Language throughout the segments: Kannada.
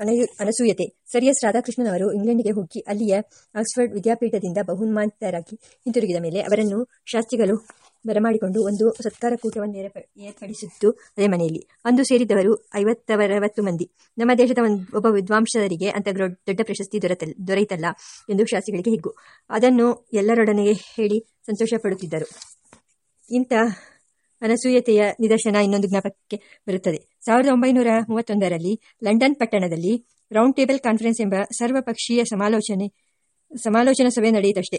ಅನಸೂಯತೆ. ಸರ್ ಎಸ್ ರಾಧಾಕೃಷ್ಣನ್ ಅವರು ಇಂಗ್ಲೆಂಡಿಗೆ ಹೋಗಿ ಅಲ್ಲಿಯ ಆಕ್ಸ್ಫರ್ಡ್ ವಿದ್ಯಾಪೀಠದಿಂದ ಬಹುಮಾನಿತರಾಗಿ ಹಿಂತಿರುಗಿದ ಮೇಲೆ ಅವರನ್ನು ಶಾಸ್ತ್ರಿಗಳು ಬರಮಾಡಿಕೊಂಡು ಒಂದು ಸತ್ಕಾರ ಕೂಟವನ್ನು ಏರ್ಪ- ಏರ್ಪಡಿಸಿದ್ದು ಅದೇ ಮನೆಯಲ್ಲಿ. ಅಂದು ಸೇರಿದ್ದವರು ಐವತ್ತರವತ್ತು ಮಂದಿ. ನಮ್ಮ ದೇಶದ ಒಂದು, ಒಬ್ಬ ವಿದ್ವಾಂಸರಿಗೆ ಅಂತ ದೊಡ್ಡ ಪ್ರಶಸ್ತಿ ದೊರೆತ ದೊರೆಯಿತಲ್ಲ ಎಂದು ಶಾಸ್ತ್ರಿಗಳಿಗೆ ಹಿಗ್ಗು. ಅದನ್ನು ಎಲ್ಲರೊಡನೆ ಹೇಳಿ ಸಂತೋಷ ಪಡುತ್ತಿದ್ದರು ಇಂಥ ಅನಸೂಯತೆಯ ನಿದರ್ಶನ ಇನ್ನೊಂದು ಜ್ಞಾಪಕಕ್ಕೆ ಬರುತ್ತದೆ. ಸಾವಿರದ ಒಂಬೈನೂರ ಮೂವತ್ತೊಂದರಲ್ಲಿ ಲಂಡನ್ ಪಟ್ಟಣದಲ್ಲಿ ರೌಂಡ್ ಟೇಬಲ್ ಕಾನ್ಫರೆನ್ಸ್ ಎಂಬ ಸರ್ವಪಕ್ಷೀಯ ಸಮಾಲೋಚನೆ, ಸಮಾಲೋಚನಾ ಸಭೆ ನಡೆಯಿತಷ್ಟೇ.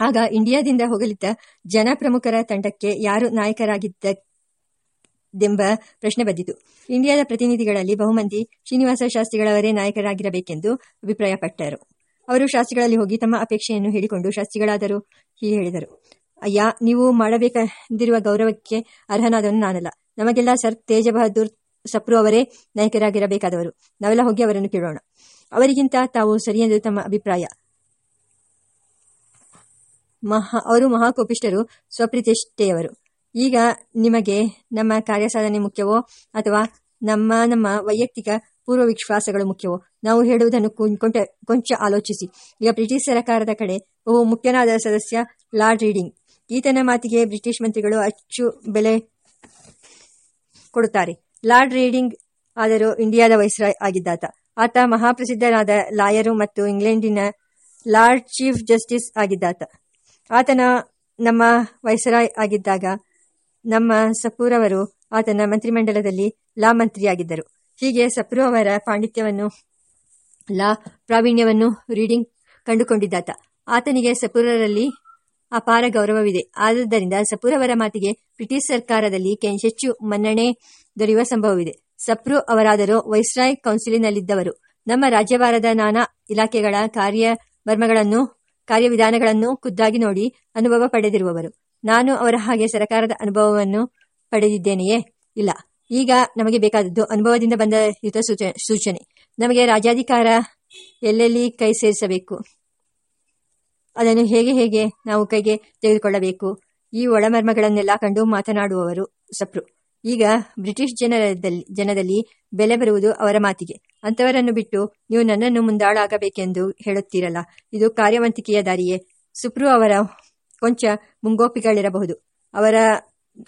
ಆಗ ಇಂಡಿಯಾದಿಂದ ಹೋಗಲಿದ್ದ ಜನಪ್ರಮುಖರ ತಂಡಕ್ಕೆ ಯಾರು ನಾಯಕರಾಗಿದ್ದೆಂಬ ಪ್ರಶ್ನೆ ಬಂದಿತು. ಇಂಡಿಯಾದ ಪ್ರತಿನಿಧಿಗಳಲ್ಲಿ ಬಹುಮಂದಿ ಶ್ರೀನಿವಾಸ ಶಾಸ್ತ್ರಿಗಳವರೇ ನಾಯಕರಾಗಿರಬೇಕೆಂದು ಅಭಿಪ್ರಾಯಪಟ್ಟರು. ಅವರು ಶಾಸ್ತ್ರಿಗಳಲ್ಲಿ ಹೋಗಿ ತಮ್ಮ ಅಪೇಕ್ಷೆಯನ್ನು ಹೇಳಿಕೊಂಡು ಶಾಸ್ತ್ರಿಗಳಾದರೂ, ಹೀಗೆ ಹೇಳಿದರು. ಅಯ್ಯ, ನೀವು ಮಾಡಬೇಕೆಂದಿರುವ ಗೌರವಕ್ಕೆ ಅರ್ಹನಾದವನು ನಾನಲ್ಲ. ನಮಗೆಲ್ಲ ಸರ್ ತೇಜ ಬಹದ್ದೂರ್ ಸಪ್ರು ಅವರೇ ನಾಯಕರಾಗಿರಬೇಕಾದವರು. ನಾವೆಲ್ಲ ಹೋಗಿ ಅವರನ್ನು ಕೇಳೋಣ. ಅವರಿಗಿಂತ ತಾವು ಸರಿಯೆಂದು ತಮ್ಮ ಅಭಿಪ್ರಾಯ. ಮಹಾ, ಅವರು ಮಹಾಕೋಪಿಷ್ಟರು ಸ್ವಪ್ರತಿಷ್ಠೆಯವರು. ಈಗ ನಿಮಗೆ ನಮ್ಮ ಕಾರ್ಯಸಾಧನೆ ಮುಖ್ಯವೋ, ಅಥವಾ ನಮ್ಮ ನಮ್ಮ ವೈಯಕ್ತಿಕ ಪೂರ್ವ ವಿಶ್ವಾಸಗಳು ಮುಖ್ಯವೋ? ನಾವು ಹೇಳುವುದನ್ನು ಕೊಂಚ ಕೊಂಚ ಆಲೋಚಿಸಿ. ಈಗ ಬ್ರಿಟಿಷ್ ಸರ್ಕಾರದ ಕಡೆ ಬಹು ಮುಖ್ಯನಾದ ಸದಸ್ಯ ಲಾರ್ಡ್ ರೀಡಿಂಗ್ ಈತನ ಮಾತಿಗೆ ಬ್ರಿಟಿಷ್ ಮಂತ್ರಿಗಳು ಅಚ್ಚು ಬೆಲೆ ಕೊಡುತ್ತಾರೆ. ಲಾರ್ಡ್ ರೀಡಿಂಗ್ ಆದರೂ ಇಂಡಿಯಾದ ವೈಸ್ರಾಯ್ ಆಗಿದ್ದಾತ. ಆತ ಮಹಾಪ್ರಸಿದ್ಧನಾದ ಲಾಯರು ಮತ್ತು ಇಂಗ್ಲೆಂಡಿನ ಲಾರ್ಡ್ ಚೀಫ್ ಜಸ್ಟಿಸ್ ಆಗಿದ್ದಾತ. ಆತನ ನಮ್ಮ ವೈಸರಾಯ್ ಆಗಿದ್ದಾಗ ನಮ್ಮ ಸಪೂರವರು ಆತನ ಮಂತ್ರಿಮಂಡಲದಲ್ಲಿ ಲಾ ಮಂತ್ರಿಯಾಗಿದ್ದರು. ಹೀಗೆ ಸಪ್ರು ಅವರ ಪಾಂಡಿತ್ಯವನ್ನು, ಲಾ ಪ್ರಾವೀಣ್ಯವನ್ನು ರೀಡಿಂಗ್ ಕಂಡುಕೊಂಡಿದ್ದಾತ. ಆತನಿಗೆ ಸಪೂರರಲ್ಲಿ ಅಪಾರ ಗೌರವವಿದೆ. ಆದುದರಿಂದ ಅವರ ಮಾತಿಗೆ ಬ್ರಿಟಿಷ್ ಸರ್ಕಾರದಲ್ಲಿ ಹೆಚ್ಚು ಮನ್ನಣೆ ದೊರೆಯುವ ಸಂಭವವಿದೆ. ಸಪ್ರು ಅವರಾದರೂ ವೈಸ್ರಾಯ್ ಕೌನ್ಸಿಲಿನಲ್ಲಿದ್ದವರು. ನಮ್ಮ ರಾಜ್ಯಭಾರದ ನಾನಾ ಇಲಾಖೆಗಳ ಕಾರ್ಯಮರ್ಮಗಳನ್ನು ಕಾರ್ಯವಿಧಾನಗಳನ್ನು ಖುದ್ದಾಗಿ ನೋಡಿ ಅನುಭವ ಪಡೆದಿರುವವರು. ನಾನು ಅವರ ಹಾಗೆ ಸರಕಾರದ ಅನುಭವವನ್ನು ಪಡೆದಿದ್ದೇನೆಯೇ? ಇಲ್ಲ. ಈಗ ನಮಗೆ ಬೇಕಾದದ್ದು ಅನುಭವದಿಂದ ಬಂದ ಸೂಚ- ಸೂಚನೆ. ನಮಗೆ ರಾಜ್ಯಾಧಿಕಾರ ಎಲ್ಲೆಲ್ಲಿ ಕೈ ಸೇರಿಸಬೇಕು ಅದನ್ನು ಹೇಗೆ ಹೇಗೆ ನಾವು ಕೈಗೆ ತೆಗೆದುಕೊಳ್ಳಬೇಕು? ಈ ಒಳಮರ್ಮಗಳನ್ನೆಲ್ಲ ಕಂಡು ಮಾತನಾಡುವವರು ಸಪ್ರು. ಈಗ ಬ್ರಿಟಿಷ್ ಜನರದಲ್ಲಿ, ಜನದಲ್ಲಿ ಬೆಲೆ ಬರುವುದು ಅವರ ಮಾತಿಗೆ. ಅಂತವರನ್ನು ಬಿಟ್ಟು ನೀವು ನನ್ನನ್ನು ಮುಂದಾಳಾಗಬೇಕೆಂದು ಹೇಳುತ್ತೀರಲ್ಲ. ಇದು ಕಾರ್ಯವಂತಿಕೆಯ ದಾರಿಯೇ. ಸುಪ್ರು ಅವರ ಕೊಂಚ ಮುಂಗೋಪಿಗಳಿರಬಹುದು ಅವರ,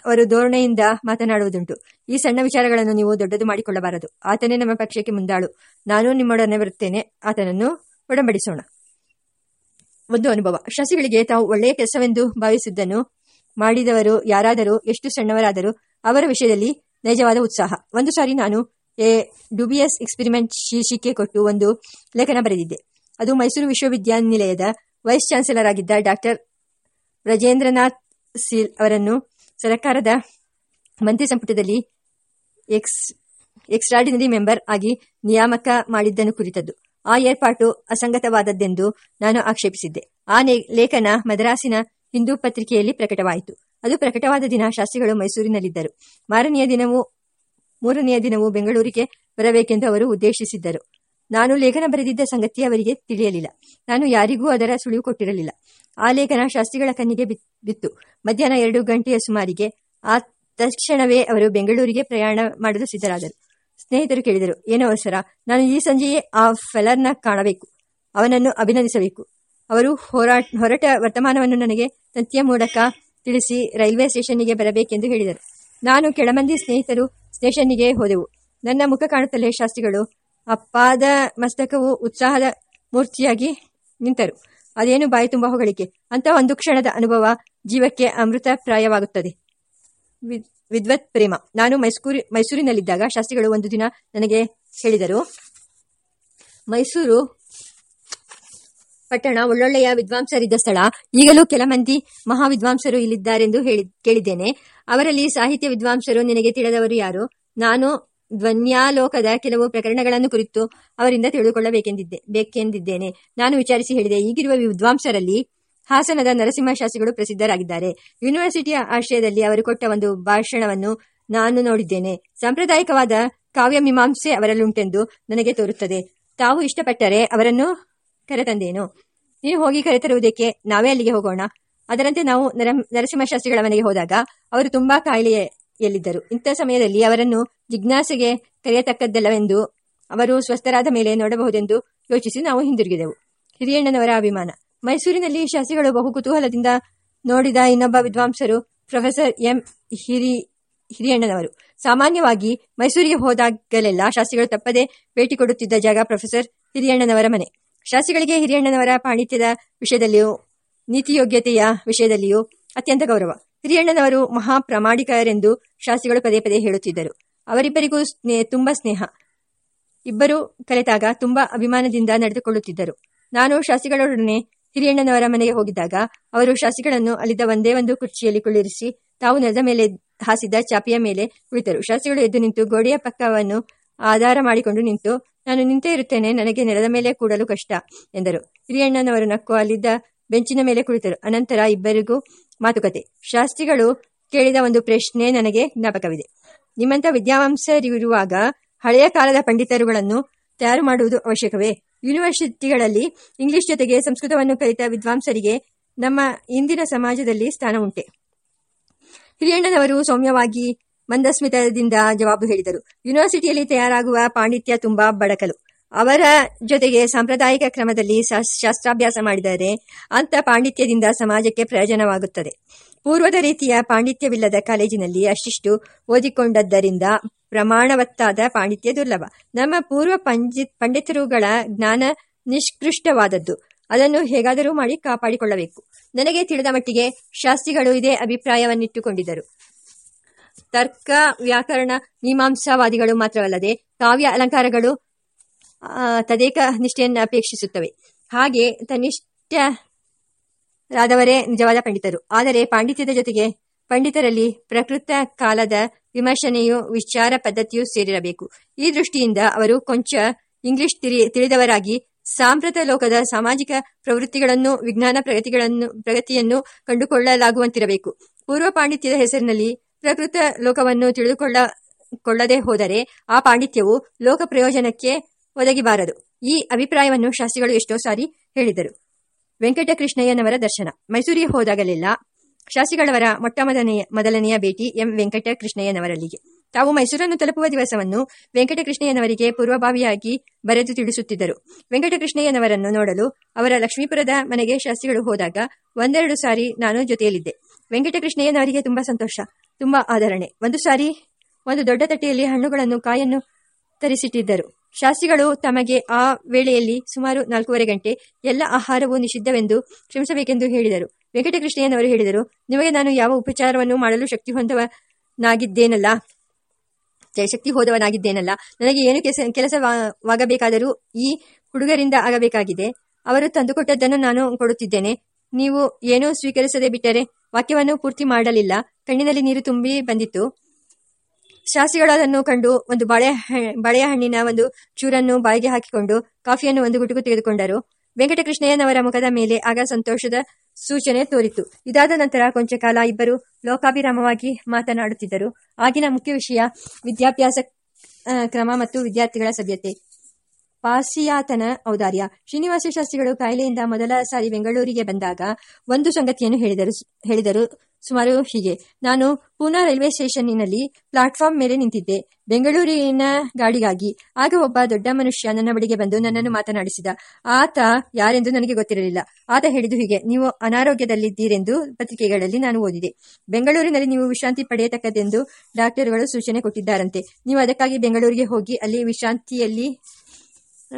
ಅವರು ಧೋರಣೆಯಿಂದ ಮಾತನಾಡುವುದುಂಟು. ಈ ಸಣ್ಣ ವಿಚಾರಗಳನ್ನು ನೀವು ದೊಡ್ಡದು ಮಾಡಿಕೊಳ್ಳಬಾರದು. ಆತನೇ ನಮ್ಮ ಪಕ್ಷಕ್ಕೆ ಮುಂದಾಳು. ನಾನು ನಿಮ್ಮೊಡನೆ ಬರುತ್ತೇನೆ. ಆತನನ್ನು ಒಡಂಬಡಿಸೋಣ. ಒಂದು ಅನುಭವ. ಶಾಸ್ತ್ರಿಗಳಿಗೆ ತಾವು ಒಳ್ಳೆಯ ಕೆಲಸವೆಂದು ಭಾವಿಸಿದ್ದನ್ನು ಮಾಡಿದವರು ಯಾರಾದರೂ, ಎಷ್ಟು ಸಣ್ಣವರಾದರೂ ಅವರ ವಿಷಯದಲ್ಲಿ ನೈಜವಾದ ಉತ್ಸಾಹ. ಒಂದು ಸಾರಿ ನಾನು ಎ ಡುಬಿಯಸ್ ಎಕ್ಸ್ಪೆರಿಮೆಂಟ್ ಶೀರ್ಷಿಕೆ ಕೊಟ್ಟು ಒಂದು ಲೇಖನ ಬರೆದಿದ್ದೆ. ಅದು ಮೈಸೂರು ವಿಶ್ವವಿದ್ಯಾನಿಲಯದ ವೈಸ್ ಚಾನ್ಸಲರ್ ಆಗಿದ್ದ ಡಾಕ್ಟರ್ ಬ್ರಜೇಂದ್ರನಾಥ್ ಸಿಲ್ ಅವರನ್ನು ಸರ್ಕಾರದ ಮಂತ್ರಿ ಸಂಪುಟದಲ್ಲಿ ಎಕ್ಸ್ ಎಕ್ಸ್ಟ್ರಾರ್ಡಿನರಿ ಮೆಂಬರ್ ಆಗಿ ನಿಯಾಮಕ ಮಾಡಿದ್ದನ್ನು ಕುರಿತದ್ದು. ಆ ಏರ್ಪಾಟು ಅಸಂಗತವಾದದ್ದೆಂದು ನಾನು ಆಕ್ಷೇಪಿಸಿದ್ದೆ. ಆ ಲೇಖನ ಮದ್ರಾಸಿನ ಹಿಂದೂ ಪತ್ರಿಕೆಯಲ್ಲಿ ಪ್ರಕಟವಾಯಿತು. ಅದು ಪ್ರಕಟವಾದ ದಿನ ಶಾಸ್ತ್ರಿಗಳು ಮೈಸೂರಿನಲ್ಲಿದ್ದರು. ಮಾರನೆಯ ದಿನವೂ, ಮೂರನೆಯ ದಿನವೂ ಬೆಂಗಳೂರಿಗೆ ಬರಬೇಕೆಂದು ಅವರು ಉದ್ದೇಶಿಸಿದ್ದರು. ನಾನು ಲೇಖನ ಬರೆದಿದ್ದ ಸಂಗತಿ ಅವರಿಗೆ ತಿಳಿಯಲಿಲ್ಲ. ನಾನು ಯಾರಿಗೂ ಅದರ ಸುಳಿವು ಕೊಟ್ಟಿರಲಿಲ್ಲ. ಆ ಲೇಖನ ಶಾಸ್ತ್ರಿಗಳ ಕಣ್ಣಿಗೆ ಬಿತ್ತು. ಮಧ್ಯಾಹ್ನ ಎರಡು ಗಂಟೆಯ ಸುಮಾರಿಗೆ ಆ ತಕ್ಷಣವೇ ಅವರು ಬೆಂಗಳೂರಿಗೆ ಪ್ರಯಾಣ ಮಾಡಲು ಸಿದ್ಧರಾದರು. ಸ್ನೇಹಿತರು ಕೇಳಿದರು, ಏನೋ ಅವಸರ ನಾನು ಈ ಸಂಜೆಯೇ ಆ ಫೆಲರ್ನ ಕಾಣಬೇಕು. ಅವನನ್ನು ಅಭಿನಂದಿಸಬೇಕು. ಅವರು ಹೋರಾಟ, ಹೊರಟ ವರ್ತಮಾನವನ್ನು ನನಗೆ ತಂತಿಯ ಮೂಲಕ ತಿಳಿಸಿ ರೈಲ್ವೆ ಸ್ಟೇಷನ್ನಿಗೆ ಬರಬೇಕೆಂದು ಹೇಳಿದರು. ನಾನು ಕೆಳಮಂದಿ ಸ್ನೇಹಿತರು ಸ್ಟೇಷನ್ನಿಗೆ ಹೋದೆವು. ನನ್ನ ಮುಖ ಕಾಣುತ್ತಲೇ ಶಾಸ್ತ್ರಿಗಳು ಅಪ್ಪಾದ ಮಸ್ತಕವು ಉತ್ಸಾಹದ ಮೂರ್ತಿಯಾಗಿ ನಿಂತರು. ಅದೇನು ಬಾಯಿ ತುಂಬ ಹೊಗಳಿಕೆ. ಅಂತ ಒಂದು ಕ್ಷಣದ ಅನುಭವ ಜೀವಕ್ಕೆ ಅಮೃತಪ್ರಾಯವಾಗುತ್ತದೆ. ವಿದ್ವತ್ ಪ್ರೇಮ. ನಾನು ಮೈಸೂರಿ, ಮೈಸೂರಿನಲ್ಲಿದ್ದಾಗ ಶಾಸ್ತ್ರಿಗಳು ಒಂದು ದಿನ ನನಗೆ ಹೇಳಿದರು, ಮೈಸೂರು ಪಟ್ಟಣ ಒಳ್ಳೊಳ್ಳೆಯ ವಿದ್ವಾಂಸರಿದ್ದ ಸ್ಥಳ. ಈಗಲೂ ಕೆಲ ಮಂದಿ ಮಹಾವಿದ್ವಾಂಸರು ಇಲ್ಲಿದ್ದಾರೆಂದು ಹೇಳಿ, ಕೇಳಿದ್ದೇನೆ. ಅವರಲ್ಲಿ ಸಾಹಿತ್ಯ ವಿದ್ವಾಂಸರು ನಿನಗೆ ತಿಳಿದವರು ಯಾರು? ನಾನು ಧ್ವನ್ಯಾಲೋಕದ ಕೆಲವು ಪ್ರಕರಣಗಳನ್ನು ಕುರಿತು ಅವರಿಂದ ತಿಳಿದುಕೊಳ್ಳಬೇಕೆಂದಿದ್ದೆ, ಬೇಕೆಂದಿದ್ದೇನೆ. ನಾನು ವಿಚಾರಿಸಿ ಹೇಳಿದೆ, ಈಗಿರುವ ವಿದ್ವಾಂಸರಲ್ಲಿ ಹಾಸನದ ನರಸಿಂಹಶಾಸ್ತ್ರಿಗಳು ಪ್ರಸಿದ್ಧರಾಗಿದ್ದಾರೆ. ಯೂನಿವರ್ಸಿಟಿಯ ಆಶ್ರಯದಲ್ಲಿ ಅವರು ಕೊಟ್ಟ ಒಂದು ಭಾಷಣವನ್ನು ನಾನು ನೋಡಿದ್ದೇನೆ. ಸಾಂಪ್ರದಾಯಿಕವಾದ ಕಾವ್ಯ ಮೀಮಾಂಸೆ ಅವರಲ್ಲುಂಟೆಂದು ನನಗೆ ತೋರುತ್ತದೆ. ತಾವು ಇಷ್ಟಪಟ್ಟರೆ ಅವರನ್ನು ಕರೆತಂದೇನು? ನೀವು ಹೋಗಿ ಕರೆತರುವುದಕ್ಕೆ ನಾವೇ ಅಲ್ಲಿಗೆ ಹೋಗೋಣ. ಅದರಂತೆ ನಾವು ನರ ನರಸಿಂಹಶಾಸ್ತ್ರಿಗಳ ಮನೆಗೆ ಹೋದಾಗ ಅವರು ತುಂಬಾ ಕಾಯಿಲೆಯಲ್ಲಿದ್ದರು. ಇಂಥ ಸಮಯದಲ್ಲಿ ಅವರನ್ನು ಜಿಜ್ಞಾಸೆಗೆ ಕರೆಯತಕ್ಕದ್ದಲ್ಲವೆಂದು ಅವರು ಸ್ವಸ್ಥರಾದ ಮೇಲೆ ನೋಡಬಹುದೆಂದು ಯೋಚಿಸಿ ನಾವು ಹಿಂದಿರುಗಿದೆವು. ಹಿರಿಯಣ್ಣನವರ ಅಭಿಮಾನ. ಮೈಸೂರಿನಲ್ಲಿ ಶಾಸಿಗಳು ಬಹು ಕುತೂಹಲದಿಂದ ನೋಡಿದ ಇನ್ನೊಬ್ಬ ವಿದ್ವಾಂಸರು ಪ್ರೊಫೆಸರ್ ಎಂ. ಹಿರಿ, ಹಿರಿಯಣ್ಣನವರು. ಸಾಮಾನ್ಯವಾಗಿ ಮೈಸೂರಿಗೆ ಹೋದಾಗಲೆಲ್ಲ ಶಾಸಿಗಳು ತಪ್ಪದೆ ಭೇಟಿ ಕೊಡುತ್ತಿದ್ದ ಜಾಗ ಪ್ರೊಫೆಸರ್ ಹಿರಿಯಣ್ಣನವರ ಮನೆ. ಶಾಸಿಗಳಿಗೆ ಹಿರಿಯಣ್ಣನವರ ಪಾಂಡಿತ್ಯದ ವಿಷಯದಲ್ಲಿಯೂ, ನೀತಿಯೋಗ್ಯತೆಯ ವಿಷಯದಲ್ಲಿಯೂ ಅತ್ಯಂತ ಗೌರವ. ಹಿರಿಯಣ್ಣನವರು ಮಹಾ ಪ್ರಾಮಾಣಿಕರೆಂದು ಶಾಸಿಗಳು ಪದೇ ಪದೇ ಹೇಳುತ್ತಿದ್ದರು. ಅವರಿಬ್ಬರಿಗೂ ಸ್ನೇ, ತುಂಬ ಸ್ನೇಹ. ಇಬ್ಬರು ಕಲಿತಾಗ ತುಂಬಾ ಅಭಿಮಾನದಿಂದ ನಡೆದುಕೊಳ್ಳುತ್ತಿದ್ದರು. ನಾನು ಶಾಸ್ತ್ರಿಗಳೊಡನೆ ಹಿರಿಯಣ್ಣನವರ ಮನೆಗೆ ಹೋಗಿದ್ದಾಗ ಅವರು ಶಾಸ್ತ್ರಿಗಳನ್ನು ಅಲ್ಲಿದ್ದ ಒಂದೇ ಒಂದು ಕುರ್ಚಿಯಲ್ಲಿ ಕುಳ್ಳಿರಿಸಿ ತಾವು ನೆಲದ ಮೇಲೆ ಹಾಸಿದ ಚಾಪಿಯ ಮೇಲೆ ಕುಳಿತರು. ಶಾಸ್ತ್ರಿಗಳು ಎದ್ದು ನಿಂತು ಗೋಡೆಯ ಪಕ್ಕವನ್ನು ಆಧಾರ ಮಾಡಿಕೊಂಡು ನಿಂತು, ನಾನು ನಿಂತೇ ಇರುತ್ತೇನೆ, ನನಗೆ ನೆಲದ ಮೇಲೆ ಕೂಡಲು ಕಷ್ಟ, ಎಂದರು. ಹಿರಿಯಣ್ಣನವರು ನಕ್ಕು ಅಲ್ಲಿದ್ದ ಬೆಂಚಿನ ಮೇಲೆ ಕುಳಿತರು. ಅನಂತರ ಇಬ್ಬರಿಗೂ ಮಾತುಕತೆ. ಶಾಸ್ತ್ರಿಗಳು ಕೇಳಿದ ಒಂದು ಪ್ರಶ್ನೆ ನನಗೆ ಜ್ಞಾಪಕವಿದೆ. ನಿಮ್ಮಂತ ವಿದ್ಯಾವಂಸರಿರುವಾಗ ಹಳೆಯ ಕಾಲದ ಪಂಡಿತರುಗಳನ್ನು ತಯಾರು ಮಾಡುವುದು ಅವಶ್ಯಕವೇ? ಯೂನಿವರ್ಸಿಟಿಗಳಲ್ಲಿ ಇಂಗ್ಲಿಷ್ ಜೊತೆಗೆ ಸಂಸ್ಕೃತವನ್ನು ಕಲಿತ ವಿದ್ವಾಂಸರಿಗೆ ನಮ್ಮ ಇಂದಿನ ಸಮಾಜದಲ್ಲಿ ಸ್ಥಾನ ಉಂಟೆ. ಹಿರಿಯಣ್ಣನವರು ಸೌಮ್ಯವಾಗಿ ಮಂದಸ್ಮಿತದಿಂದ ಜವಾಬು ಹೇಳಿದರು. ಯೂನಿವರ್ಸಿಟಿಯಲ್ಲಿ ತಯಾರಾಗುವ ಪಾಂಡಿತ್ಯ ತುಂಬಾ ಬಡಕಲು. ಅವರ ಜೊತೆಗೆ ಸಾಂಪ್ರದಾಯಿಕ ಕ್ರಮದಲ್ಲಿ ಶಾಸ್ತ್ರಾಭ್ಯಾಸ ಮಾಡಿದರೆ ಅಂತ ಪಾಂಡಿತ್ಯದಿಂದ ಸಮಾಜಕ್ಕೆ ಪ್ರಯೋಜನವಾಗುತ್ತದೆ. ಪೂರ್ವದ ರೀತಿಯ ಪಾಂಡಿತ್ಯವಿಲ್ಲದ ಕಾಲೇಜಿನಲ್ಲಿ ಅಷ್ಟಿಷ್ಟು ಓದಿಕೊಂಡದ್ದರಿಂದ ಪ್ರಮಾಣವತ್ತಾದ ಪಾಂಡಿತ್ಯ ದುರ್ಲಭ. ನಮ್ಮ ಪೂರ್ವ ಪಂಜಿ ಪಂಡಿತರುಗಳ ಜ್ಞಾನ ನಿಷ್ಕೃಷ್ಟವಾದದ್ದು. ಅದನ್ನು ಹೇಗಾದರೂ ಮಾಡಿ ಕಾಪಾಡಿಕೊಳ್ಳಬೇಕು. ನನಗೆ ತಿಳಿದ ಮಟ್ಟಿಗೆ ಶಾಸ್ತ್ರಿಗಳು ಇದೇ ಅಭಿಪ್ರಾಯವನ್ನಿಟ್ಟುಕೊಂಡಿದ್ದರು. ತರ್ಕ, ವ್ಯಾಕರಣ, ಮೀಮಾಂಸಾವಾದಿಗಳು ಮಾತ್ರವಲ್ಲದೆ ಕಾವ್ಯ ಅಲಂಕಾರಗಳು ತದೇಕ ನಿಷ್ಠೆಯನ್ನು ಅಪೇಕ್ಷಿಸುತ್ತವೆ. ಹಾಗೆ ತನಿಷ್ಠರಾದವರೇ ನಿಜವಾದ ಪಂಡಿತರು. ಆದರೆ ಪಾಂಡಿತ್ಯದ ಜೊತೆಗೆ ಪಂಡಿತರಲ್ಲಿ ಪ್ರಕೃತ ಕಾಲದ ವಿಮರ್ಶನೆಯು ವಿಚಾರ ಪದ್ಧತಿಯೂ ಸೇರಿರಬೇಕು. ಈ ದೃಷ್ಟಿಯಿಂದ ಅವರು ಕೊಂಚ ಇಂಗ್ಲಿಷ್ ತಿಳಿ ತಿಳಿದವರಾಗಿ ಸಾಂಪ್ರತ ಲೋಕದ ಸಾಮಾಜಿಕ ಪ್ರವೃತ್ತಿಗಳನ್ನು, ವಿಜ್ಞಾನ ಪ್ರಗತಿಗಳನ್ನು, ಪ್ರಗತಿಯನ್ನು ಕಂಡುಕೊಳ್ಳಲಾಗುವಂತಿರಬೇಕು. ಪೂರ್ವ ಪಾಂಡಿತ್ಯದ ಹೆಸರಿನಲ್ಲಿ ಪ್ರಕೃತ ಲೋಕವನ್ನು ತಿಳಿದುಕೊಳ್ಳ, ಕೊಳ್ಳದೆ ಹೋದರೆ ಆ ಪಾಂಡಿತ್ಯವು ಲೋಕ ಪ್ರಯೋಜನಕ್ಕೆ ಒದಗಿಬಾರದು. ಈ ಅಭಿಪ್ರಾಯವನ್ನು ಶಾಸ್ತ್ರಿಗಳು ಎಷ್ಟೋ ಸಾರಿ ಹೇಳಿದರು ವೆಂಕಟಕೃಷ್ಣಯ್ಯನವರ ದರ್ಶನ. ಮೈಸೂರಿಗೆ ಹೋದಾಗಲೆಲ್ಲ ಶಾಸ್ತ್ರಿಗಳವರ ಮೊಟ್ಟ ಮೊದಲನೆಯ ಭೇಟಿ ಎಂ. ವೆಂಕಟಕೃಷ್ಣಯ್ಯನವರಲ್ಲಿಗೆ. ತಾವು ಮೈಸೂರನ್ನು ತಲುಪುವ ದಿವಸವನ್ನು ವೆಂಕಟಕೃಷ್ಣಯ್ಯನವರಿಗೆ ಪೂರ್ವಭಾವಿಯಾಗಿ ಬರೆದು ತಿಳಿಸುತ್ತಿದ್ದರು. ವೆಂಕಟಕೃಷ್ಣಯ್ಯನವರನ್ನು ನೋಡಲು ಅವರ ಲಕ್ಷ್ಮೀಪುರದ ಮನೆಗೆ ಶಾಸ್ತ್ರಿಗಳು ಹೋದಾಗ ಒಂದೆರಡು ಸಾರಿ ನಾನು ಜೊತೆಯಲ್ಲಿದ್ದೆ. ವೆಂಕಟಕೃಷ್ಣಯ್ಯನವರಿಗೆ ತುಂಬಾ ಸಂತೋಷ, ತುಂಬಾ ಆದರಣೆ. ಒಂದು ಸಾರಿ ಒಂದು ದೊಡ್ಡ ತಟ್ಟೆಯಲ್ಲಿ ಹಣ್ಣುಗಳನ್ನು ಕಾಯನ್ನು ತರಿಸಿಟ್ಟಿದ್ದರು. ಶಾಸ್ತ್ರಿಗಳು ತಮಗೆ ಆ ವೇಳೆಯಲ್ಲಿ ಸುಮಾರು ನಾಲ್ಕೂವರೆ ಗಂಟೆ ಎಲ್ಲ ಆಹಾರವೂ ನಿಷಿದ್ಧವೆಂದು ಕ್ಷಮಿಸಬೇಕೆಂದು ಹೇಳಿದರು. ವೆಂಕಟಕೃಷ್ಣಯ್ಯನವರು ಹೇಳಿದರು, ನಿಮಗೆ ನಾನು ಯಾವ ಉಪಚಾರವನ್ನು ಮಾಡಲು ಶಕ್ತಿ ಹೊಂದವನಾಗಿದ್ದೇನಲ್ಲ ಶಕ್ತಿ ಹೋದವನಾಗಿದ್ದೇನಲ್ಲ ನನಗೆ ಏನು ಕೆಲಸ ಕೆಲಸವಾಗಬೇಕಾದರೂ ಈ ಹುಡುಗರಿಂದ ಆಗಬೇಕಾಗಿದೆ. ಅವರು ತಂದುಕೊಟ್ಟದ್ದನ್ನು ನಾನು ಕೊಡುತ್ತಿದ್ದೇನೆ. ನೀವು ಏನೂ ಸ್ವೀಕರಿಸದೆ ಬಿಟ್ಟರೆ ವಾಕ್ಯವನ್ನು ಪೂರ್ತಿ ಮಾಡಲಿಲ್ಲ. ಕಣ್ಣಿನಲ್ಲಿ ನೀರು ತುಂಬಿ ಬಂದಿತ್ತು. ಶಾಸ್ತ್ರಿಗಳು ಕಂಡು ಒಂದು ಬಾಳೆ ಬಾಳೆಯ ಹಣ್ಣಿನ ಒಂದು ಚೂರನ್ನು ಬಾಯಿಗೆ ಹಾಕಿಕೊಂಡು ಕಾಫಿಯನ್ನು ಒಂದು ಗುಟುಕು ತೆಗೆದುಕೊಂಡರು. ವೆಂಕಟಕೃಷ್ಣಯ್ಯನವರ ಮುಖದ ಮೇಲೆ ಆಗ ಸಂತೋಷದ ಸೂಚನೆ ತೋರಿತು. ಇದಾದ ನಂತರ ಕೊಂಚ ಕಾಲ ಇಬ್ಬರು ಲೋಕಾಭಿರಾಮವಾಗಿ ಮಾತನಾಡುತ್ತಿದ್ದರು. ಆಗಿನ ಮುಖ್ಯ ವಿಷಯ ವಿದ್ಯಾಭ್ಯಾಸ ಕ್ರಮ ಮತ್ತು ವಿದ್ಯಾರ್ಥಿಗಳ ಸಭ್ಯತೆ. ಪಾಸಿಯಾತನ. ಔದಾರ್ಯ ಶ್ರೀನಿವಾಸ ಶಾಸ್ತ್ರಿಗಳು ಕಾಯಿಲೆಯಿಂದ ಮೊದಲ ಸಾರಿ ಬೆಂಗಳೂರಿಗೆ ಬಂದಾಗ ಒಂದು ಸಂಗತಿಯನ್ನು ಹೇಳಿದರು. ಹೇಳಿದರು. ಸುಮಾರು ಹೀಗೆ. ನಾನು ಪೂನಾ ರೈಲ್ವೆ ಸ್ಟೇಷನ್ನಿನಲ್ಲಿ ಪ್ಲಾಟ್ಫಾರ್ಮ್ ಮೇಲೆ ನಿಂತಿದ್ದೆ. ಬೆಂಗಳೂರಿನ ಗಾಡಿಗಾಗಿ. ಆಗ ಒಬ್ಬ ದೊಡ್ಡ ಮನುಷ್ಯ ನನ್ನ ಬಳಿಗೆ ಬಂದು ನನ್ನನ್ನು ಮಾತನಾಡಿಸಿದ. ಆತ ಯಾರೆಂದು ನನಗೆ ಗೊತ್ತಿರಲಿಲ್ಲ. ಆತ ಹೇಳಿದು ಹೀಗೆ. ನೀವು ಅನಾರೋಗ್ಯದಲ್ಲಿದ್ದೀರೆಂದು ಪತ್ರಿಕೆಗಳಲ್ಲಿ ನಾನು ಓದಿದೆ. ಬೆಂಗಳೂರಿನಲ್ಲಿ ನೀವು ವಿಶ್ರಾಂತಿ ಪಡೆಯತಕ್ಕದೆಂದು ಡಾಕ್ಟರ್ಗಳು ಸೂಚನೆ ಕೊಟ್ಟಿದ್ದಾರಂತೆ. ನೀವು ಅದಕ್ಕಾಗಿ ಬೆಂಗಳೂರಿಗೆ ಹೋಗಿ ಅಲ್ಲಿ ವಿಶ್ರಾಂತಿಯಲ್ಲಿ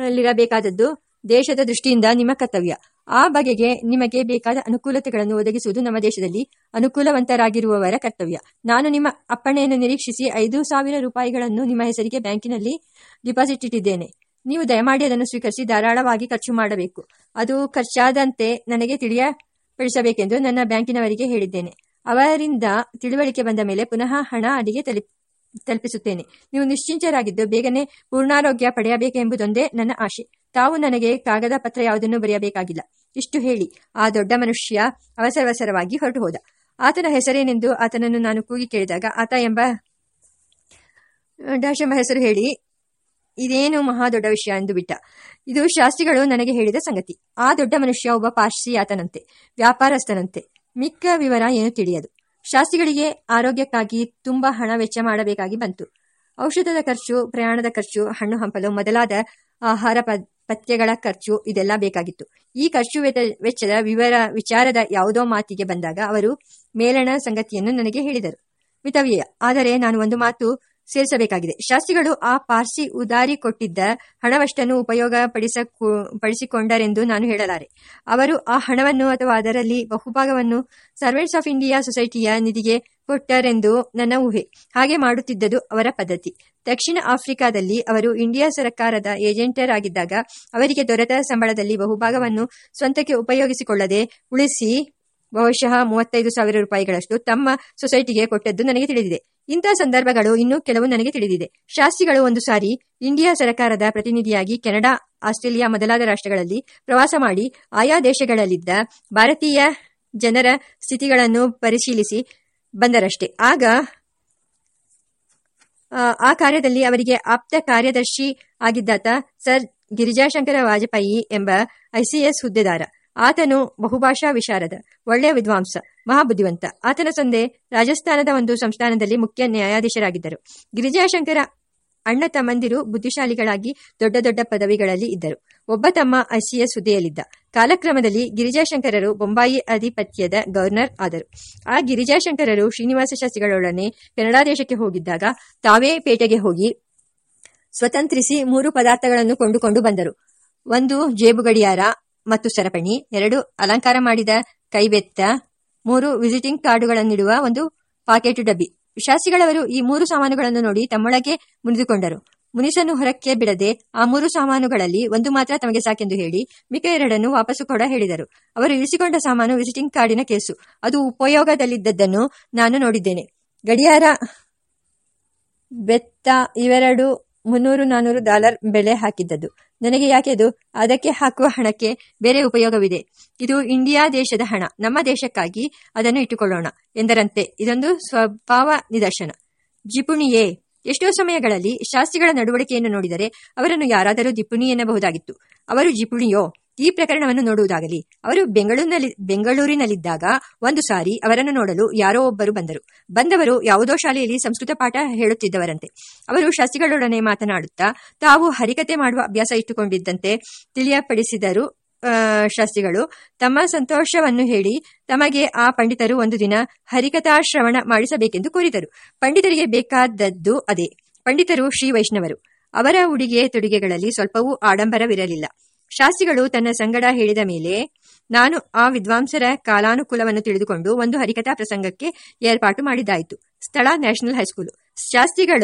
ಲಿರಬೇಕಾದದ್ದು ದೇಶದ ದೃಷ್ಟಿಯಿಂದ ನಿಮ್ಮ ಕರ್ತವ್ಯ. ಆ ಬಗೆಗೆ ನಿಮಗೆ ಬೇಕಾದ ಅನುಕೂಲತೆಗಳನ್ನು ಒದಗಿಸುವುದು ನಮ್ಮ ದೇಶದಲ್ಲಿ ಅನುಕೂಲವಂತರಾಗಿರುವವರ ಕರ್ತವ್ಯ. ನಾನು ನಿಮ್ಮ ಅಪ್ಪಣೆಯನ್ನು ನಿರೀಕ್ಷಿಸಿ ಐದು ಸಾವಿರ ರೂಪಾಯಿಗಳನ್ನು ನಿಮ್ಮ ಹೆಸರಿಗೆ ಬ್ಯಾಂಕಿನಲ್ಲಿ ಡಿಪಾಸಿಟ್ ಇಟ್ಟಿದ್ದೇನೆ. ನೀವು ದಯಮಾಡಿ ಅದನ್ನು ಸ್ವೀಕರಿಸಿ ಧಾರಾಳವಾಗಿ ಖರ್ಚು ಮಾಡಬೇಕು. ಅದು ಖರ್ಚಾದಂತೆ ನನಗೆ ತಿಳಿಯಪಡಿಸಬೇಕೆಂದು ನನ್ನ ಬ್ಯಾಂಕಿನವರಿಗೆ ಹೇಳಿದ್ದೇನೆ. ಅವರಿಂದ ತಿಳುವಳಿಕೆ ಬಂದ ಮೇಲೆ ಪುನಃ ಹಣ ಅಡಿಗೆ ತಲುಪ ತಲುಪಿಸುತ್ತೇನೆ. ನೀವು ನಿಶ್ಚಿಂತರಾಗಿದ್ದು ಬೇಗನೆ ಪೂರ್ಣಾರೋಗ್ಯ ಪಡೆಯಬೇಕೆಂಬುದೊಂದೇ ನನ್ನ ಆಶೆ. ತಾವು ನನಗೆ ಕಾಗದ ಪತ್ರ ಯಾವುದನ್ನು ಬರೆಯಬೇಕಾಗಿಲ್ಲ. ಇಷ್ಟು ಹೇಳಿ. ಆ ದೊಡ್ಡ ಮನುಷ್ಯ ಅವಸರವಸರವಾಗಿ ಹೊರಟು ಹೋದ ಆತನ ಹೆಸರೇನೆಂದು ಆತನನ್ನು ನಾನು ಕೂಗಿ ಕೇಳಿದಾಗ ಆತ ಎಂಬ ಡಾಶೆಂಬ ಹೆಸರು ಹೇಳಿ, ಇದೇನು ಮಹಾ ದೊಡ್ಡ ವಿಷಯ ಎಂದು ಬಿಟ್ಟ. ಇದು ಶಾಸ್ತ್ರಿಗಳು ನನಗೆ ಹೇಳಿದ ಸಂಗತಿ. ಆ ದೊಡ್ಡ ಮನುಷ್ಯ ಒಬ್ಬ ಪಾರ್ಸಿಯಾತನಂತೆ ವ್ಯಾಪಾರಸ್ಥನಂತೆ. ಮಿಕ್ಕ ವಿವರ ಏನು ತಿಳಿಯದು. ಶಾಸ್ತ್ರಿಗಳಿಗೆ ಆರೋಗ್ಯಕ್ಕಾಗಿ ತುಂಬಾ ಹಣ ವೆಚ್ಚ ಮಾಡಬೇಕಾಗಿ ಬಂತು. ಔಷಧದ ಖರ್ಚು, ಪ್ರಯಾಣದ ಖರ್ಚು, ಹಣ್ಣು ಹಂಪಲು ಮೊದಲಾದ ಆಹಾರ ಪಥ್ಯಗಳ ಖರ್ಚು ಇದೆಲ್ಲ ಬೇಕಾಗಿತ್ತು. ಈ ಖರ್ಚು ವೆಚ್ಚದ ವಿವರ, ವಿಚಾರದ ಯಾವುದೋ ಮಾತಿಗೆ ಬಂದಾಗ ಅವರು ಮೇಲಣ ಸಂಗತಿಯನ್ನು ನನಗೆ ಹೇಳಿದರು. ಮಿತವ್ಯಯ, ಆದರೆ ನಾನು ಒಂದು ಮಾತು ಸೇರಿಸಬೇಕಾಗಿದೆ. ಶಾಸ್ತ್ರಿಗಳು ಆ ಪಾರ್ಸಿ ಉದಾರಿ ಕೊಟ್ಟಿದ್ದ ಹಣವಷ್ಟನ್ನು ಉಪಯೋಗ ಪಡಿಸ ಪಡಿಸಿಕೊಂಡರೆಂದು ನಾನು ಹೇಳಲಾರೆ. ಅವರು ಆ ಹಣವನ್ನು ಅಥವಾ ಅದರಲ್ಲಿ ಬಹುಭಾಗವನ್ನು ಸರ್ವೆಂಟ್ಸ್ ಆಫ್ ಇಂಡಿಯಾ ಸೊಸೈಟಿಯ ನಿಧಿಗೆ ಕೊಟ್ಟರೆಂದು ನನ್ನ ಊಹೆ. ಹಾಗೆ ಮಾಡುತ್ತಿದ್ದದು ಅವರ ಪದ್ಧತಿ. ದಕ್ಷಿಣ ಆಫ್ರಿಕಾದಲ್ಲಿ ಅವರು ಇಂಡಿಯಾ ಸರ್ಕಾರದ ಏಜೆಂಟರ್ ಆಗಿದ್ದಾಗ ಅವರಿಗೆ ದೊರೆತ ಸಂಬಳದಲ್ಲಿ ಬಹುಭಾಗವನ್ನು ಸ್ವಂತಕ್ಕೆ ಉಪಯೋಗಿಸಿಕೊಳ್ಳದೆ ಉಳಿಸಿ ಬಹುಶಃ ಮೂವತ್ತೈದು ಸಾವಿರ ರೂಪಾಯಿಗಳಷ್ಟು ತಮ್ಮ ಸೊಸೈಟಿಗೆ ಕೊಟ್ಟದ್ದು ನನಗೆ ತಿಳಿದಿದೆ. ಇಂಥ ಸಂದರ್ಭಗಳು ಇನ್ನೂ ಕೆಲವು ನನಗೆ ತಿಳಿದಿದೆ. ಶಾಸ್ತ್ರಿಗಳು ಒಂದು ಸಾರಿ ಇಂಡಿಯಾ ಸರ್ಕಾರದ ಪ್ರತಿನಿಧಿಯಾಗಿ ಕೆನಡಾ, ಆಸ್ಟ್ರೇಲಿಯಾ ಮೊದಲಾದ ರಾಷ್ಟ್ರಗಳಲ್ಲಿ ಪ್ರವಾಸ ಮಾಡಿ ಆಯಾ ದೇಶಗಳಲ್ಲಿದ್ದ ಭಾರತೀಯ ಜನರ ಸ್ಥಿತಿಗಳನ್ನು ಪರಿಶೀಲಿಸಿ ಬಂದರಷ್ಟೇ. ಆಗ, ಆ ಕಾರ್ಯದಲ್ಲಿ ಅವರಿಗೆ ಆಪ್ತ ಕಾರ್ಯದರ್ಶಿ ಆಗಿದ್ದಾತ ಸರ್ ಗಿರಿಜಾಶಂಕರ ವಾಜಪೇಯಿ ಎಂಬ ಐಸಿಎಸ್ ಹುದ್ದೆದಾರ. ಆತನು ಬಹುಭಾಷಾ ವಿಶಾರದ, ಒಳ್ಳೆಯ ವಿದ್ವಾಂಸ, ಮಹಾಬುದ್ಧಿವಂತ. ಆತನ ತಂದೆ ರಾಜಸ್ಥಾನದ ಒಂದು ಸಂಸ್ಥಾನದಲ್ಲಿ ಮುಖ್ಯ ನ್ಯಾಯಾಧೀಶರಾಗಿದ್ದರು. ಗಿರಿಜಾಶಂಕರ ಅಣ್ಣ ತಮ್ಮಂದಿರು ಬುದ್ಧಿಶಾಲಿಗಳಾಗಿ ದೊಡ್ಡ ದೊಡ್ಡ ಪದವಿಗಳಲ್ಲಿ ಇದ್ದರು. ಒಬ್ಬ ತಮ್ಮ ಅಸಿಯ ಸುದೆಯಲ್ಲಿದ್ದ ಕಾಲಕ್ರಮದಲ್ಲಿ ಗಿರಿಜಾಶಂಕರರು ಬೊಂಬಾಯಿ ಅಧಿಪತ್ಯದ ಗವರ್ನರ್ ಆದರು. ಆ ಗಿರಿಜಾಶಂಕರರು ಶ್ರೀನಿವಾಸ ಶಾಸ್ತ್ರಿಗಳೊಡನೆ ಕೆನಡಾ ದೇಶಕ್ಕೆ ಹೋಗಿದ್ದಾಗ ತಾವೇ ಪೇಟೆಗೆ ಹೋಗಿ ಸ್ವತಂತ್ರಿಸಿ ಮೂರು ಪದಾರ್ಥಗಳನ್ನು ಕೊಂಡುಕೊಂಡು ಬಂದರು. ಒಂದು ಜೇಬು ಗಡಿಯಾರ ಮತ್ತು ಸರಪಣಿ ಎರಡು ಅಲಂಕಾರ ಮಾಡಿದ ಕೈಬೆತ್ತ, ಮೂರು ವಿಸಿಟಿಂಗ್ ಕಾರ್ಡುಗಳನ್ನಿಡುವ ಒಂದು ಪಾಕೆಟ್ ಡಬ್ಬಿ. ಶಾಸ್ತ್ರಿಗಳವರು ಈ ಮೂರು ಸಾಮಾನುಗಳನ್ನು ನೋಡಿ ತಮ್ಮೊಳಗೆ ಮುನಿದುಕೊಂಡರು. ಮುನಿಸನ್ನು ಹೊರಕ್ಕೆ ಬಿಡದೆ ಆ ಮೂರು ಸಾಮಾನುಗಳಲ್ಲಿ ಒಂದು ಮಾತ್ರ ತಮಗೆ ಸಾಕೆಂದು ಹೇಳಿ ಮಿಕ್ಕ ಎರಡನ್ನು ವಾಪಸ್ಸು ಕೂಡ ಹೇಳಿದರು. ಅವರು ಇಳಿಸಿಕೊಂಡ ಸಾಮಾನು ವಿಸಿಟಿಂಗ್ ಕಾರ್ಡಿನ ಕೇಸು. ಅದು ಉಪಯೋಗದಲ್ಲಿದ್ದದ್ದನ್ನು ನಾನು ನೋಡಿದ್ದೇನೆ. ಗಡಿಯಾರ, ಬೆತ್ತ ಇವೆರಡು ಮುನ್ನೂರು ನಾನೂರು ಡಾಲರ್ ಬೆಲೆ ಹಾಕಿದ್ದದ್ದು ನನಗೆ ಯಾಕೆ ಅದು? ಅದಕ್ಕೆ ಹಾಕುವ ಹಣಕ್ಕೆ ಬೇರೆ ಉಪಯೋಗವಿದೆ. ಇದು ಇಂಡಿಯಾ ದೇಶದ ಹಣ. ನಮ್ಮ ದೇಶಕ್ಕಾಗಿ ಅದನ್ನು ಇಟ್ಟುಕೊಳ್ಳೋಣ ಎಂದರಂತೆ. ಇದೊಂದು ಸ್ವಭಾವ ನಿದರ್ಶನ. ಜಿಪುಣಿಯೇ, ಎಷ್ಟೋ ಸಮಯಗಳಲ್ಲಿ ಶಾಸ್ತ್ರಿಗಳ ನಡವಳಿಕೆಯನ್ನು ನೋಡಿದರೆ ಅವರನ್ನು ಯಾರಾದರೂ ದಿಪುಣಿ ಎನ್ನಬಹುದಾಗಿತ್ತು. ಅವರು ಜಿಪುಣಿಯೋ ಈ ಪ್ರಕರಣವನ್ನು ನೋಡುವುದಾಗಲಿ, ಅವರು ಬೆಂಗಳೂರಿನಲ್ಲಿ, ಬೆಂಗಳೂರಿನಲ್ಲಿದ್ದಾಗ ಒಂದು ಸಾರಿ ಅವರನ್ನು ನೋಡಲು ಯಾರೋ ಒಬ್ಬರು ಬಂದರು. ಬಂದವರು ಯಾವುದೋ ಶಾಲೆಯಲ್ಲಿ ಸಂಸ್ಕೃತ ಪಾಠ ಹೇಳುತ್ತಿದ್ದವರಂತೆ. ಅವರು ಶಾಸ್ತ್ರಿಗಳೊಡನೆ ಮಾತನಾಡುತ್ತಾ, ತಾವು ಹರಿಕತೆ ಮಾಡುವ ಅಭ್ಯಾಸ ಇಟ್ಟುಕೊಂಡಿದ್ದಂತೆ ತಿಳಿಯಪಡಿಸಿದರು ಶಾಸ್ತ್ರಿಗಳು. ತಮ್ಮ ಸಂತೋಷವನ್ನು ಹೇಳಿ, ತಮಗೆ ಆ ಪಂಡಿತರು ಒಂದು ದಿನ ಹರಿಕಥಾಶ್ರವಣ ಮಾಡಿಸಬೇಕೆಂದು ಕೋರಿದರು. ಪಂಡಿತರಿಗೆ ಬೇಕಾದದ್ದು ಅದೇ. ಪಂಡಿತರು ಶ್ರೀ ವೈಷ್ಣವರು. ಅವರ ಉಡುಗೆ ತೊಡುಗೆಗಳಲ್ಲಿ ಸ್ವಲ್ಪವೂ ಆಡಂಬರವಿರಲಿಲ್ಲ. ಶಾಸ್ತ್ರಿಗಳು ತನ್ನ ಸಂಗಡ ಹೇಳಿದ ಮೇಲೆ, ನಾನು ಆ ವಿದ್ವಾಂಸರ ಕಾಲಾನುಕೂಲವನ್ನು ತಿಳಿದುಕೊಂಡು ಒಂದು ಹರಿಕಥಾ ಪ್ರಸಂಗಕ್ಕೆ ಏರ್ಪಾಟು ಮಾಡಿದ್ದಾಯಿತು. ಸ್ಥಳ ನ್ಯಾಷನಲ್ ಹೈಸ್ಕೂಲು. ಶಾಸ್ತ್ರಿಗಳ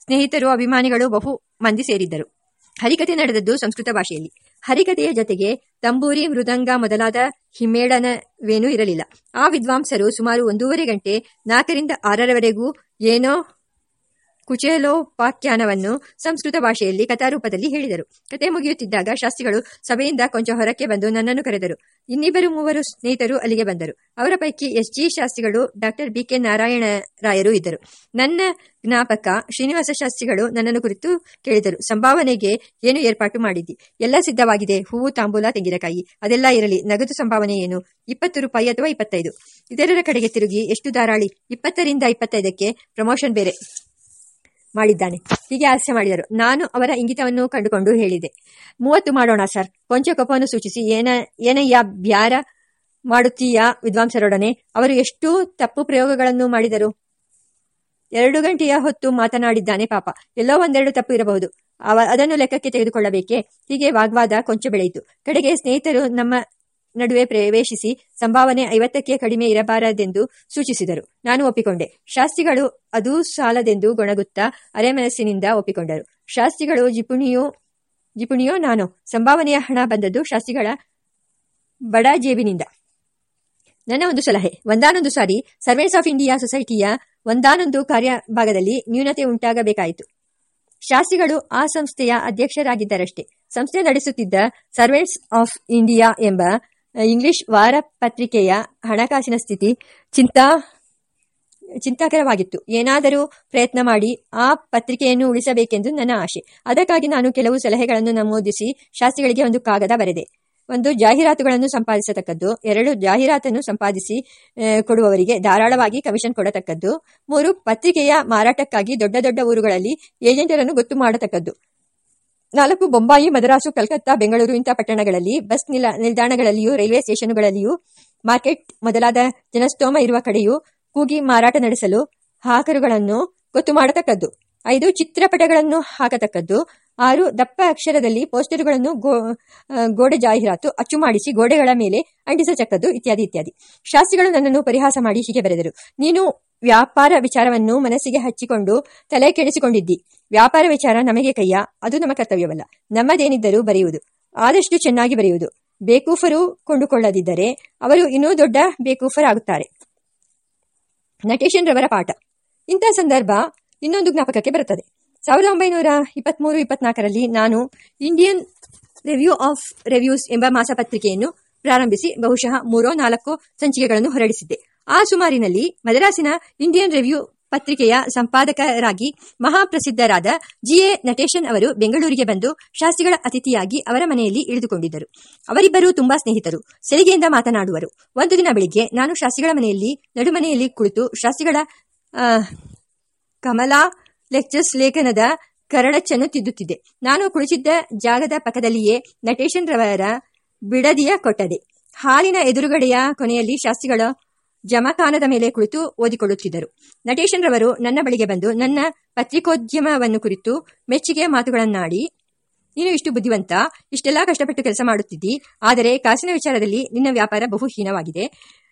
ಸ್ನೇಹಿತರು, ಅಭಿಮಾನಿಗಳು ಬಹು ಮಂದಿ ಸೇರಿದ್ದರು. ಹರಿಕತೆ ನಡೆದದ್ದು ಸಂಸ್ಕೃತ ಭಾಷೆಯಲ್ಲಿ. ಹರಿಕತೆಯ ಜೊತೆಗೆ ತಂಬೂರಿ, ಮೃದಂಗ ಮೊದಲಾದ ಹಿಮ್ಮೇಳನವೇನೂ ಇರಲಿಲ್ಲ. ಆ ವಿದ್ವಾಂಸರು ಸುಮಾರು ಒಂದೂವರೆ ಗಂಟೆ ನಾಲ್ಕರಿಂದ ಆರರವರೆಗೂ ಏನೋ ಕುಚೇಲೋಪಾಖ್ಯಾನವನ್ನು ಸಂಸ್ಕೃತ ಭಾಷೆಯಲ್ಲಿ ಕಥಾರೂಪದಲ್ಲಿ ಹೇಳಿದರು. ಕತೆ ಮುಗಿಯುತ್ತಿದ್ದಾಗ ಶಾಸ್ತ್ರಿಗಳು ಸಭೆಯಿಂದ ಕೊಂಚ ಹೊರಕ್ಕೆ ಬಂದು ನನ್ನನ್ನು ಕರೆದರು. ಇನ್ನಿಬ್ಬರು ಮೂವರು ಸ್ನೇಹಿತರು ಅಲ್ಲಿಗೆ ಬಂದರು. ಅವರ ಪೈಕಿ ಎಸ್ ಜಿ ಶಾಸ್ತ್ರಿಗಳು ಡಾಕ್ಟರ್ ಬಿ ಕೆ ನಾರಾಯಣರಾಯರು ಇದ್ದರು. ನನ್ನ ಜ್ಞಾಪಕ ಶ್ರೀನಿವಾಸ ಶಾಸ್ತ್ರಿಗಳು ನನ್ನನ್ನು ಕುರಿತು ಕೇಳಿದರು. ಸಂಭಾವನೆಗೆ ಏನು ಏರ್ಪಾಟು ಮಾಡಿದ್ದಿ? ಎಲ್ಲ ಸಿದ್ಧವಾಗಿದೆ. ಹೂವು, ತಾಂಬೂಲ, ತೆಂಗಿನಕಾಯಿ, ಅದೆಲ್ಲ ಇರಲಿ. ನಗದು ಸಂಭಾವನೆ ಏನು? ಇಪ್ಪತ್ತು ರೂಪಾಯಿ ಅಥವಾ ಇಪ್ಪತ್ತೈದು? ಇದರ ಕಡೆಗೆ ತಿರುಗಿ, ಎಷ್ಟು ಧಾರಾಳಿ? ಇಪ್ಪತ್ತರಿಂದ ಇಪ್ಪತ್ತೈದಕ್ಕೆ ಪ್ರಮೋಷನ್ ಬೇರೆ. ಮಾಡಿದ್ದಾನೆ. ಹೀಗೆ ಹಾಸ್ಯ ಮಾಡಿದರು. ನಾನು ಅವರ ಇಂಗಿತವನ್ನು ಕಂಡುಕೊಂಡು ಹೇಳಿದೆ. ಮೂವತ್ತು ಮಾಡೋಣ, ಸರ್. ಕೊಂಚ ಕಪವನ್ನು ಸೂಚಿಸಿ. ಏನ ಏನಯ್ಯ ಬ್ಯಾರ ಮಾಡುತ್ತೀಯಾ ವಿದ್ವಾಂಸರೊಡನೆ? ಅವರು ಎಷ್ಟು ತಪ್ಪು ಪ್ರಯೋಗಗಳನ್ನು ಮಾಡಿದರು? ಎರಡು ಗಂಟೆಯ ಹೊತ್ತು ಮಾತನಾಡಿದ್ದಾನೆ ಪಾಪ. ಎಲ್ಲೋ ಒಂದೆರಡು ತಪ್ಪು ಇರಬಹುದು. ಅವ, ಅದನ್ನು ಲೆಕ್ಕಕ್ಕೆ ತೆಗೆದುಕೊಳ್ಳಬೇಕೆ? ಹೀಗೆ ವಾಗ್ವಾದ ಕೊಂಚ ಬೆಳೆಯಿತು. ಕಡೆಗೆ ಸ್ನೇಹಿತರು ನಮ್ಮ ನಡುವೆ ಪ್ರವೇಶಿಸಿ ಸಂಭಾವನೆ ಐವತ್ತಕ್ಕೆ ಕಡಿಮೆ ಇರಬಾರದೆಂದು ಸೂಚಿಸಿದರು. ನಾನು ಒಪ್ಪಿಕೊಂಡೆ. ಶಾಸ್ತ್ರಿಗಳು ಅದು ಸಾಲದೆಂದು ಗೊಣಗುತ್ತಾ ಅರೆಮನಸ್ಸಿನಿಂದ ಒಪ್ಪಿಕೊಂಡರು. ಶಾಸ್ತ್ರಿಗಳು, ಜಿಪುಣಿಯೋ ಜಿಪುಣಿಯೋ ನಾನು. ಸಂಭಾವನೆಯ ಹಣ ಬಂದದ್ದು ಶಾಸ್ತ್ರಿಗಳ ಬಡ ಜೇಬಿನಿಂದ. ನನ್ನ ಒಂದು ಸಲಹೆ. ಒಂದಾನೊಂದು ಸಾರಿ ಸರ್ವೇಸ್ ಆಫ್ ಇಂಡಿಯಾ ಸೊಸೈಟಿಯ ಒಂದಾನೊಂದು ಕಾರ್ಯಭಾಗದಲ್ಲಿ ನ್ಯೂನತೆ ಉಂಟಾಗಬೇಕಾಯಿತು. ಶಾಸ್ತ್ರಿಗಳು ಆ ಸಂಸ್ಥೆಯ ಅಧ್ಯಕ್ಷರಾಗಿದ್ದರಷ್ಟೇ. ಸಂಸ್ಥೆ ನಡೆಸುತ್ತಿದ್ದ ಸರ್ವೇಸ್ ಆಫ್ ಇಂಡಿಯಾ ಎಂಬ ಇಂಗ್ಲಿಷ್ ವಾರಪತ್ರಿಕೆಯ ಹಣಕಾಸಿನ ಸ್ಥಿತಿ ಚಿಂತಾ, ಚಿಂತಾಕರವಾಗಿತ್ತು. ಏನಾದರೂ ಪ್ರಯತ್ನ ಮಾಡಿ ಆ ಪತ್ರಿಕೆಯನ್ನು ಉಳಿಸಬೇಕೆಂದು ನನ್ನ ಆಶೆ. ಅದಕ್ಕಾಗಿ ನಾನು ಕೆಲವು ಸಲಹೆಗಳನ್ನು ನಮೂದಿಸಿ ಶಾಸ್ತ್ರಿಗಳಿಗೆ ಒಂದು ಕಾಗದ ಬರೆದೆ. ಒಂದು ಜಾಹೀರಾತುಗಳನ್ನು ಸಂಪಾದಿಸತಕ್ಕದ್ದು, ಎರಡು ಜಾಹೀರಾತನ್ನು ಸಂಪಾದಿಸಿ ಕೊಡುವವರಿಗೆ ಧಾರಾಳವಾಗಿ ಕಮಿಷನ್ ಕೊಡತಕ್ಕದ್ದು, ಮೂರು ಪತ್ರಿಕೆಯ ಮಾರಾಟಕ್ಕಾಗಿ ದೊಡ್ಡ ದೊಡ್ಡ ಊರುಗಳಲ್ಲಿ ಏಜೆಂಟರನ್ನು ಗೊತ್ತು ಮಾಡತಕ್ಕದ್ದು. ನಾಲ್ಕು ಬೊಂಬಾಯಿ, ಮದರಾಸು, ಕಲ್ಕತ್ತಾ, ಬೆಂಗಳೂರು ಇಂಥ ಪಟ್ಟಣಗಳಲ್ಲಿ ಬಸ್ ನಿಲ, ನಿಲ್ದಾಣಗಳಲ್ಲಿಯೂ ರೈಲ್ವೆ ಸ್ಟೇಷನ್ಗಳಲ್ಲಿಯೂ ಮಾರ್ಕೆಟ್ ಮೊದಲಾದ ಜನಸ್ತೋಮ ಇರುವ ಕಡೆಯೂ ಕೂಗಿ ಮಾರಾಟ ನಡೆಸಲು ಹಾಕರುಗಳನ್ನು ಗೊತ್ತು ಮಾಡತಕ್ಕದ್ದು. ಐದು ಚಿತ್ರಪಟಗಳನ್ನು ಹಾಕತಕ್ಕದ್ದು. ಆರು ದಪ್ಪ ಅಕ್ಷರದಲ್ಲಿ ಪೋಸ್ಟರ್ಗಳನ್ನು ಗೋಡೆ ಜಾಹೀರಾತು ಅಚ್ಚು ಮಾಡಿಸಿ ಗೋಡೆಗಳ ಮೇಲೆ ಅಂಟಿಸತಕ್ಕದ್ದು ಇತ್ಯಾದಿ ಇತ್ಯಾದಿ. ಶಾಸ್ತ್ರಿಗಳು ನನ್ನನ್ನು ಪರಿಹಾಸ ಮಾಡಿ ಹೀಗೆ ಬರೆದರು. ನೀನು ವ್ಯಾಪಾರ ವಿಚಾರವನ್ನು ಮನಸ್ಸಿಗೆ ಹಚ್ಚಿಕೊಂಡು ತಲೆ ಕೆಡಿಸಿಕೊಂಡಿದ್ದಿ. ವ್ಯಾಪಾರ ವಿಚಾರ ನಮಗೆ ಕೈಯ, ಅದು ನಮ್ಮ ಕರ್ತವ್ಯವಲ್ಲ. ನಮ್ಮದೇನಿದ್ದರೂ ಬರೆಯುವುದು. ಆದಷ್ಟು ಚೆನ್ನಾಗಿ ಬರೆಯುವುದು. ಬೇಕೂಫರು ಕೊಂಡುಕೊಳ್ಳದಿದ್ದರೆ ಅವರು ಇನ್ನೂ ದೊಡ್ಡ ಬೇಕೂಫರ್ ಆಗುತ್ತಾರೆ ನಟೇಶನ್ ರವರ ಪಾಠ. ಇಂಥ ಸಂದರ್ಭ ಇನ್ನೊಂದು ಜ್ಞಾಪಕಕ್ಕೆ ಬರುತ್ತದೆ. ಸಾವಿರದ ಒಂಬೈನೂರ ಇಪ್ಪತ್ಮೂರು, ಇಪ್ಪತ್ನಾಲ್ಕರಲ್ಲಿ ನಾನು ಇಂಡಿಯನ್ ರಿವ್ಯೂ ಆಫ್ ರಿವ್ಯೂಸ್ ಎಂಬ ಮಾಸಪತ್ರಿಕೆಯನ್ನು ಪ್ರಾರಂಭಿಸಿ ಬಹುಶಃ ಮೂರೋ ನಾಲ್ಕು ಸಂಚಿಕೆಗಳನ್ನು ಹೊರಡಿಸಿದ್ದೆ. ಆ ಸುಮಾರಿನಲ್ಲಿ ಮದ್ರಾಸಿನ ಇಂಡಿಯನ್ ರಿವ್ಯೂ ಪತ್ರಿಕೆಯ ಸಂಪಾದಕರಾಗಿ ಮಹಾಪ್ರಸಿದ್ಧರಾದ ಜಿಎ ನಟೇಶನ್ ಅವರು ಬೆಂಗಳೂರಿಗೆ ಬಂದು ಶಾಸ್ತ್ರಿಗಳ ಅತಿಥಿಯಾಗಿ ಅವರ ಮನೆಯಲ್ಲಿ ಇಳಿದುಕೊಂಡಿದ್ದರು. ಅವರಿಬ್ಬರು ತುಂಬಾ ಸ್ನೇಹಿತರು. ಸೆರಿಗೆಯಿಂದ ಮಾತನಾಡುವರು. ಒಂದು ದಿನ ಬೆಳಿಗ್ಗೆ ನಾನು ಶಾಸ್ತ್ರಿಗಳ ಮನೆಯಲ್ಲಿ ನಡುಮನೆಯಲ್ಲಿ ಕುಳಿತು ಶಾಸ್ತ್ರಿಗಳ ಕಮಲಾ ಲೆಕ್ಚರ್ಸ್ ಲೇಖನದ ಕರಡಚ್ಚನ್ನು ತಿದ್ದುತ್ತಿದ್ದೆ. ನಾನು ಕುಳಿತಿದ್ದ ಜಾಗದ ಪಕ್ಕದಲ್ಲಿಯೇ ನಟೇಶನ್ ರವರ ಬಿಡದಿಯ ಕೊಟ್ಟದೆ ಹಾಲಿನ ಎದುರುಗಡೆಯ ಕೊನೆಯಲ್ಲಿ ಶಾಸ್ತ್ರಿಗಳ ಜಮಖಾನದ ಮೇಲೆ ಕುಳಿತು ಓದಿಕೊಳ್ಳುತ್ತಿದ್ದರು. ನಟೇಶನ್ ರವರು ನನ್ನ ಬಳಿಗೆ ಬಂದು ನನ್ನ ಪತ್ರಿಕೋದ್ಯಮವನ್ನು ಕುರಿತು ಮೆಚ್ಚುಗೆಯ ಮಾತುಗಳನ್ನಾಡಿ, ನೀನು ಇಷ್ಟು ಬುದ್ಧಿವಂತ, ಇಷ್ಟೆಲ್ಲಾ ಕಷ್ಟಪಟ್ಟು ಕೆಲಸ ಮಾಡುತ್ತಿದ್ದಿ, ಆದರೆ ಕಾಸಿನ ವಿಚಾರದಲ್ಲಿ ನಿನ್ನ ವ್ಯಾಪಾರ ಬಹು ಹೀನವಾಗಿದೆ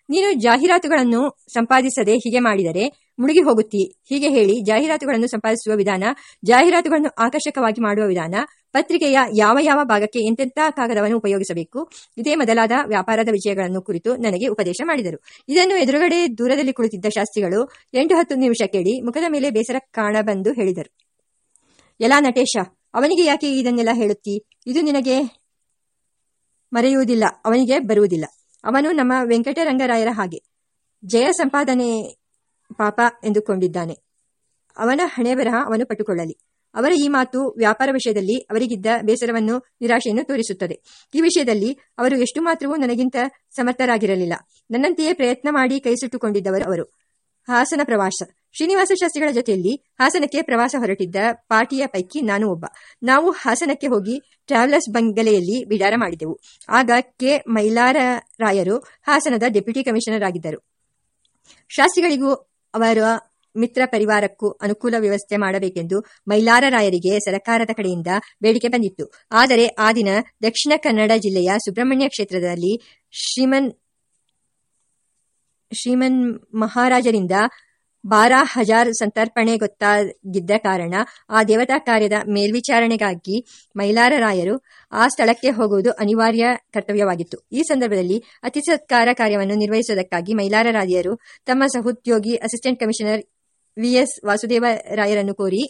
ನೀನು ಜಾಹೀರಾತುಗಳನ್ನು ಸಂಪಾದಿಸದೆ ಹೀಗೆ ಮಾಡಿದರೆ ಮುಳುಗಿ ಹೋಗುತ್ತಿ ಹೀಗೆ ಹೇಳಿ ಜಾಹೀರಾತುಗಳನ್ನು ಸಂಪಾದಿಸುವ ವಿಧಾನ, ಜಾಹೀರಾತುಗಳನ್ನು ಆಕರ್ಷಕವಾಗಿ ಮಾಡುವ ವಿಧಾನ, ಪತ್ರಿಕೆಯ ಯಾವ ಯಾವ ಭಾಗಕ್ಕೆ ಎಂತೆಂಥ ಕಾಗದವನ್ನು ಉಪಯೋಗಿಸಬೇಕು, ಇದೇ ಮೊದಲಾದ ವ್ಯಾಪಾರದ ವಿಷಯಗಳನ್ನು ಕುರಿತು ನನಗೆ ಉಪದೇಶ ಮಾಡಿದರು. ಇದನ್ನು ಎದುರುಗಡೆ ದೂರದಲ್ಲಿ ಕುಳಿತಿದ್ದ ಶಾಸ್ತ್ರಿಗಳು ಎಂಟು ಹತ್ತು ನಿಮಿಷ ಕೇಳಿ ಮುಖದ ಮೇಲೆ ಬೇಸರ ಕಾಣಬಂದು ಹೇಳಿದರು. ಎಲ್ಲಾ ನಟೇಶ, ಅವನಿಗೆ ಯಾಕೆ ಇದನ್ನೆಲ್ಲ ಹೇಳುತ್ತಿ? ಇದು ನಿನಗೆ ಮರೆಯುವುದಿಲ್ಲ, ಅವನಿಗೆ ಬರುವುದಿಲ್ಲ. ಅವನು ನಮ್ಮ ವೆಂಕಟರಂಗರಾಯರ ಹಾಗೆ. ಜಯ ಸಂಪಾದನೆ ಪಾಪ ಎಂದುಕೊಂಡಿದ್ದಾನೆ. ಅವನ ಹಣೆ ಬರಹ ಅವನು ಪಟ್ಟುಕೊಳ್ಳಲಿ. ಅವರ ಈ ಮಾತು ವ್ಯಾಪಾರ ವಿಷಯದಲ್ಲಿ ಅವರಿಗಿದ್ದ ಬೇಸರವನ್ನು, ನಿರಾಶೆಯನ್ನು ತೋರಿಸುತ್ತದೆ. ಈ ವಿಷಯದಲ್ಲಿ ಅವರು ಎಷ್ಟು ಮಾತ್ರವೂ ನನಗಿಂತ ಸಮರ್ಥರಾಗಿರಲಿಲ್ಲ. ನನ್ನಂತೆಯೇ ಪ್ರಯತ್ನ ಮಾಡಿ ಕೈಸುಟ್ಟುಕೊಂಡಿದ್ದವರು ಅವರು. ಹಾಸನ ಪ್ರವಾಸ. ಶ್ರೀನಿವಾಸ ಶಾಸ್ತ್ರಿಗಳ ಜೊತೆಯಲ್ಲಿ ಹಾಸನಕ್ಕೆ ಪ್ರವಾಸ ಹೊರಟಿದ್ದ ಪಾರ್ಟಿಯ ಪೈಕಿ ನಾನು ಒಬ್ಬ. ನಾವು ಹಾಸನಕ್ಕೆ ಹೋಗಿ ಟ್ರಾವೆಲರ್ಸ್ ಬಂಗಲೆಯಲ್ಲಿ ಬಿಡಾರ ಮಾಡಿದೆವು. ಆಗ ಕೆ. ಮೈಲಾರರಾಯರು ಹಾಸನದ ಡೆಪ್ಯೂಟಿ ಕಮಿಷನರ್ ಆಗಿದ್ದರು. ಶಾಸ್ತ್ರಿಗಳಿಗೂ ಅವರ ಮಿತ್ರ ಪರಿವಾರಕ್ಕೂ ಅನುಕೂಲ ವ್ಯವಸ್ಥೆ ಮಾಡಬೇಕೆಂದು ಮೈಲಾರರಾಯರಿಗೆ ಸರ್ಕಾರದ ಕಡೆಯಿಂದ ಬೇಡಿಕೆ ಬಂದಿತ್ತು. ಆದರೆ ಆ ದಿನ ದಕ್ಷಿಣ ಕನ್ನಡ ಜಿಲ್ಲೆಯ ಸುಬ್ರಹ್ಮಣ್ಯ ಕ್ಷೇತ್ರದಲ್ಲಿ ಶ್ರೀಮನ್ ಶ್ರೀಮನ್ ಮಹಾರಾಜರಿಂದ ಬಾರಾ ಹಜಾರ್ ಸಂತರ್ಪಣೆ ಗೊತ್ತಾಗಿದ್ದ ಕಾರಣ ಆ ದೇವತಾ ಕಾರ್ಯದ ಮೇಲ್ವಿಚಾರಣೆಗಾಗಿ ಮೈಲಾರರಾಯರು ಆ ಸ್ಥಳಕ್ಕೆ ಹೋಗುವುದು ಅನಿವಾರ್ಯ ಕರ್ತವ್ಯವಾಗಿತ್ತು. ಈ ಸಂದರ್ಭದಲ್ಲಿ ಅತಿ ಸತ್ಕಾರ ಕಾರ್ಯವನ್ನು ನಿರ್ವಹಿಸುವುದಕ್ಕಾಗಿ ಮೈಲಾರರಾಯರು ತಮ್ಮ ಸಹೋದ್ಯೋಗಿ ಅಸಿಸ್ಟೆಂಟ್ ಕಮಿಷನರ್ ವಿಎಸ್ ವಾಸುದೇವರಾಯರನ್ನು ಕೋರಿ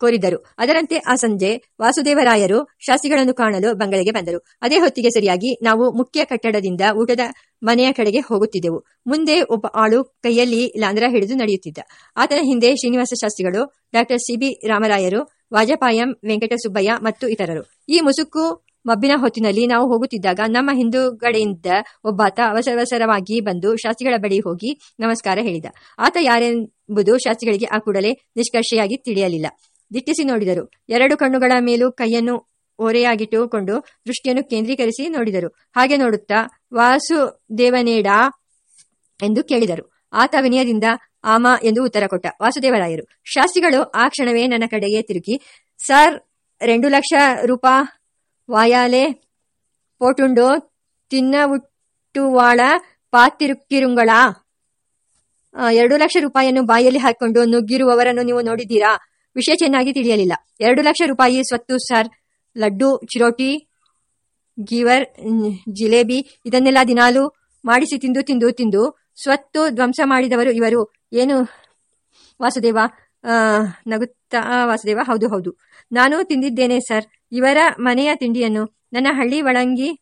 ಕೋರಿದ್ದರು ಅದರಂತೆ ಆ ಸಂಜೆ ವಾಸುದೇವರಾಯರು ಶಾಸ್ತ್ರಿಗಳನ್ನು ಕಾಣಲು ಬಂಗಲೆಗೆ ಬಂದರು. ಅದೇ ಹೊತ್ತಿಗೆ ಸರಿಯಾಗಿ ನಾವು ಮುಖ್ಯ ಕಟ್ಟಡದಿಂದ ಊಟದ ಮನೆಯ ಕಡೆಗೆ ಹೋಗುತ್ತಿದ್ದೆವು. ಮುಂದೆ ಒಬ್ಬ ಆಳು ಕೈಯಲ್ಲಿ ಲಾಂದ್ರ ಹಿಡಿದು ನಡೆಯುತ್ತಿದ್ದ. ಆತನ ಹಿಂದೆ ಶ್ರೀನಿವಾಸ ಶಾಸ್ತ್ರಿಗಳು, ಡಾಕ್ಟರ್ ಸಿಬಿ ರಾಮರಾಯರು, ವಾಜಪಾಯಂ ವೆಂಕಟಸುಬ್ಬಯ್ಯ ಮತ್ತು ಇತರರು. ಈ ಮುಸುಕು ಮಬ್ಬಿನ ಹೊತ್ತಿನಲ್ಲಿ ನಾವು ಹೋಗುತ್ತಿದ್ದಾಗ ನಮ್ಮ ಹಿಂದುಗಡೆಯಿಂದ ಒಬ್ಬಾತ ಅವಸರವಸರವಾಗಿ ಬಂದು ಶಾಸ್ತ್ರಿಗಳ ಬಳಿ ಹೋಗಿ ನಮಸ್ಕಾರ ಹೇಳಿದ. ಆತ ಯಾರೆಂಬುದು ಶಾಸ್ತ್ರಿಗಳಿಗೆ ಆ ಕೂಡಲೇ ನಿಷ್ಕರ್ಷೆಯಾಗಿ ತಿಳಿಯಲಿಲ್ಲ. ದಿಟ್ಟಿಸಿ ನೋಡಿದರು. ಎರಡು ಕಣ್ಣುಗಳ ಮೇಲೂ ಕೈಯನ್ನು ಓರೆಯಾಗಿಟ್ಟುಕೊಂಡು ದೃಷ್ಟಿಯನ್ನು ಕೇಂದ್ರೀಕರಿಸಿ ನೋಡಿದರು. ಹಾಗೆ ನೋಡುತ್ತಾ ವಾಸುದೇವನೇಡ ಎಂದು ಕೇಳಿದರು. ಆತ ವಿನಯದಿಂದ ಆಮ ಎಂದು ಉತ್ತರ ಕೊಟ್ಟ. ವಾಸುದೇವರಾಯರು, ಶಾಸ್ತ್ರಿಗಳು ಆ ಕ್ಷಣವೇ ನನ್ನ ಕಡೆಗೆ ತಿರುಗಿ, ಸರ್ ರೆಂಡು ಲಕ್ಷ ರೂಪಾ ವಾಯಾಲೆ ಪೋಟುಂಡೋ, ತಿನ್ನವುಟ್ಟುವಾಳ ಪಾತಿರುಕ್ಕಿರುಂಗಳ. ಎರಡು ಲಕ್ಷ ರೂಪಾಯಿಯನ್ನು ಬಾಯಲ್ಲಿ ಹಾಕಿಕೊಂಡು ನುಗ್ಗಿರುವವರನ್ನು ನೀವು ನೋಡಿದ್ದೀರಾ? ವಿಷಯ ಚೆನ್ನಾಗಿ ತಿಳಿಯಲಿಲ್ಲ. ಎರಡು ಲಕ್ಷ ರೂಪಾಯಿ ಸ್ವತ್ತು, ಸರ್. ಲಡ್ಡು, ಚಿರೋಟಿ, ಗೀವರ್ ಜಿಲೇಬಿ, ಇದನ್ನೆಲ್ಲ ದಿನಾಲು ಮಾಡಿಸಿ ತಿಂದು ತಿಂದು ತಿಂದು, ಸ್ವತ್ತು ಧ್ವಂಸ ಮಾಡಿದವರು ಇವರು. ಏನು? ವಾಸುದೇವ ನಗುತ್ತಾ, ವಾಸುದೇವ? ಹೌದು ಹೌದು. ನಾನು ತಿಂದಿದ್ದೇನೆ, ಸರ್. ಇವರ ಮನೆಯ ತಿಂಡಿಯನ್ನು, ನನ್ನ ಹಳ್ಳಿ, ಒಳಂಗಿ,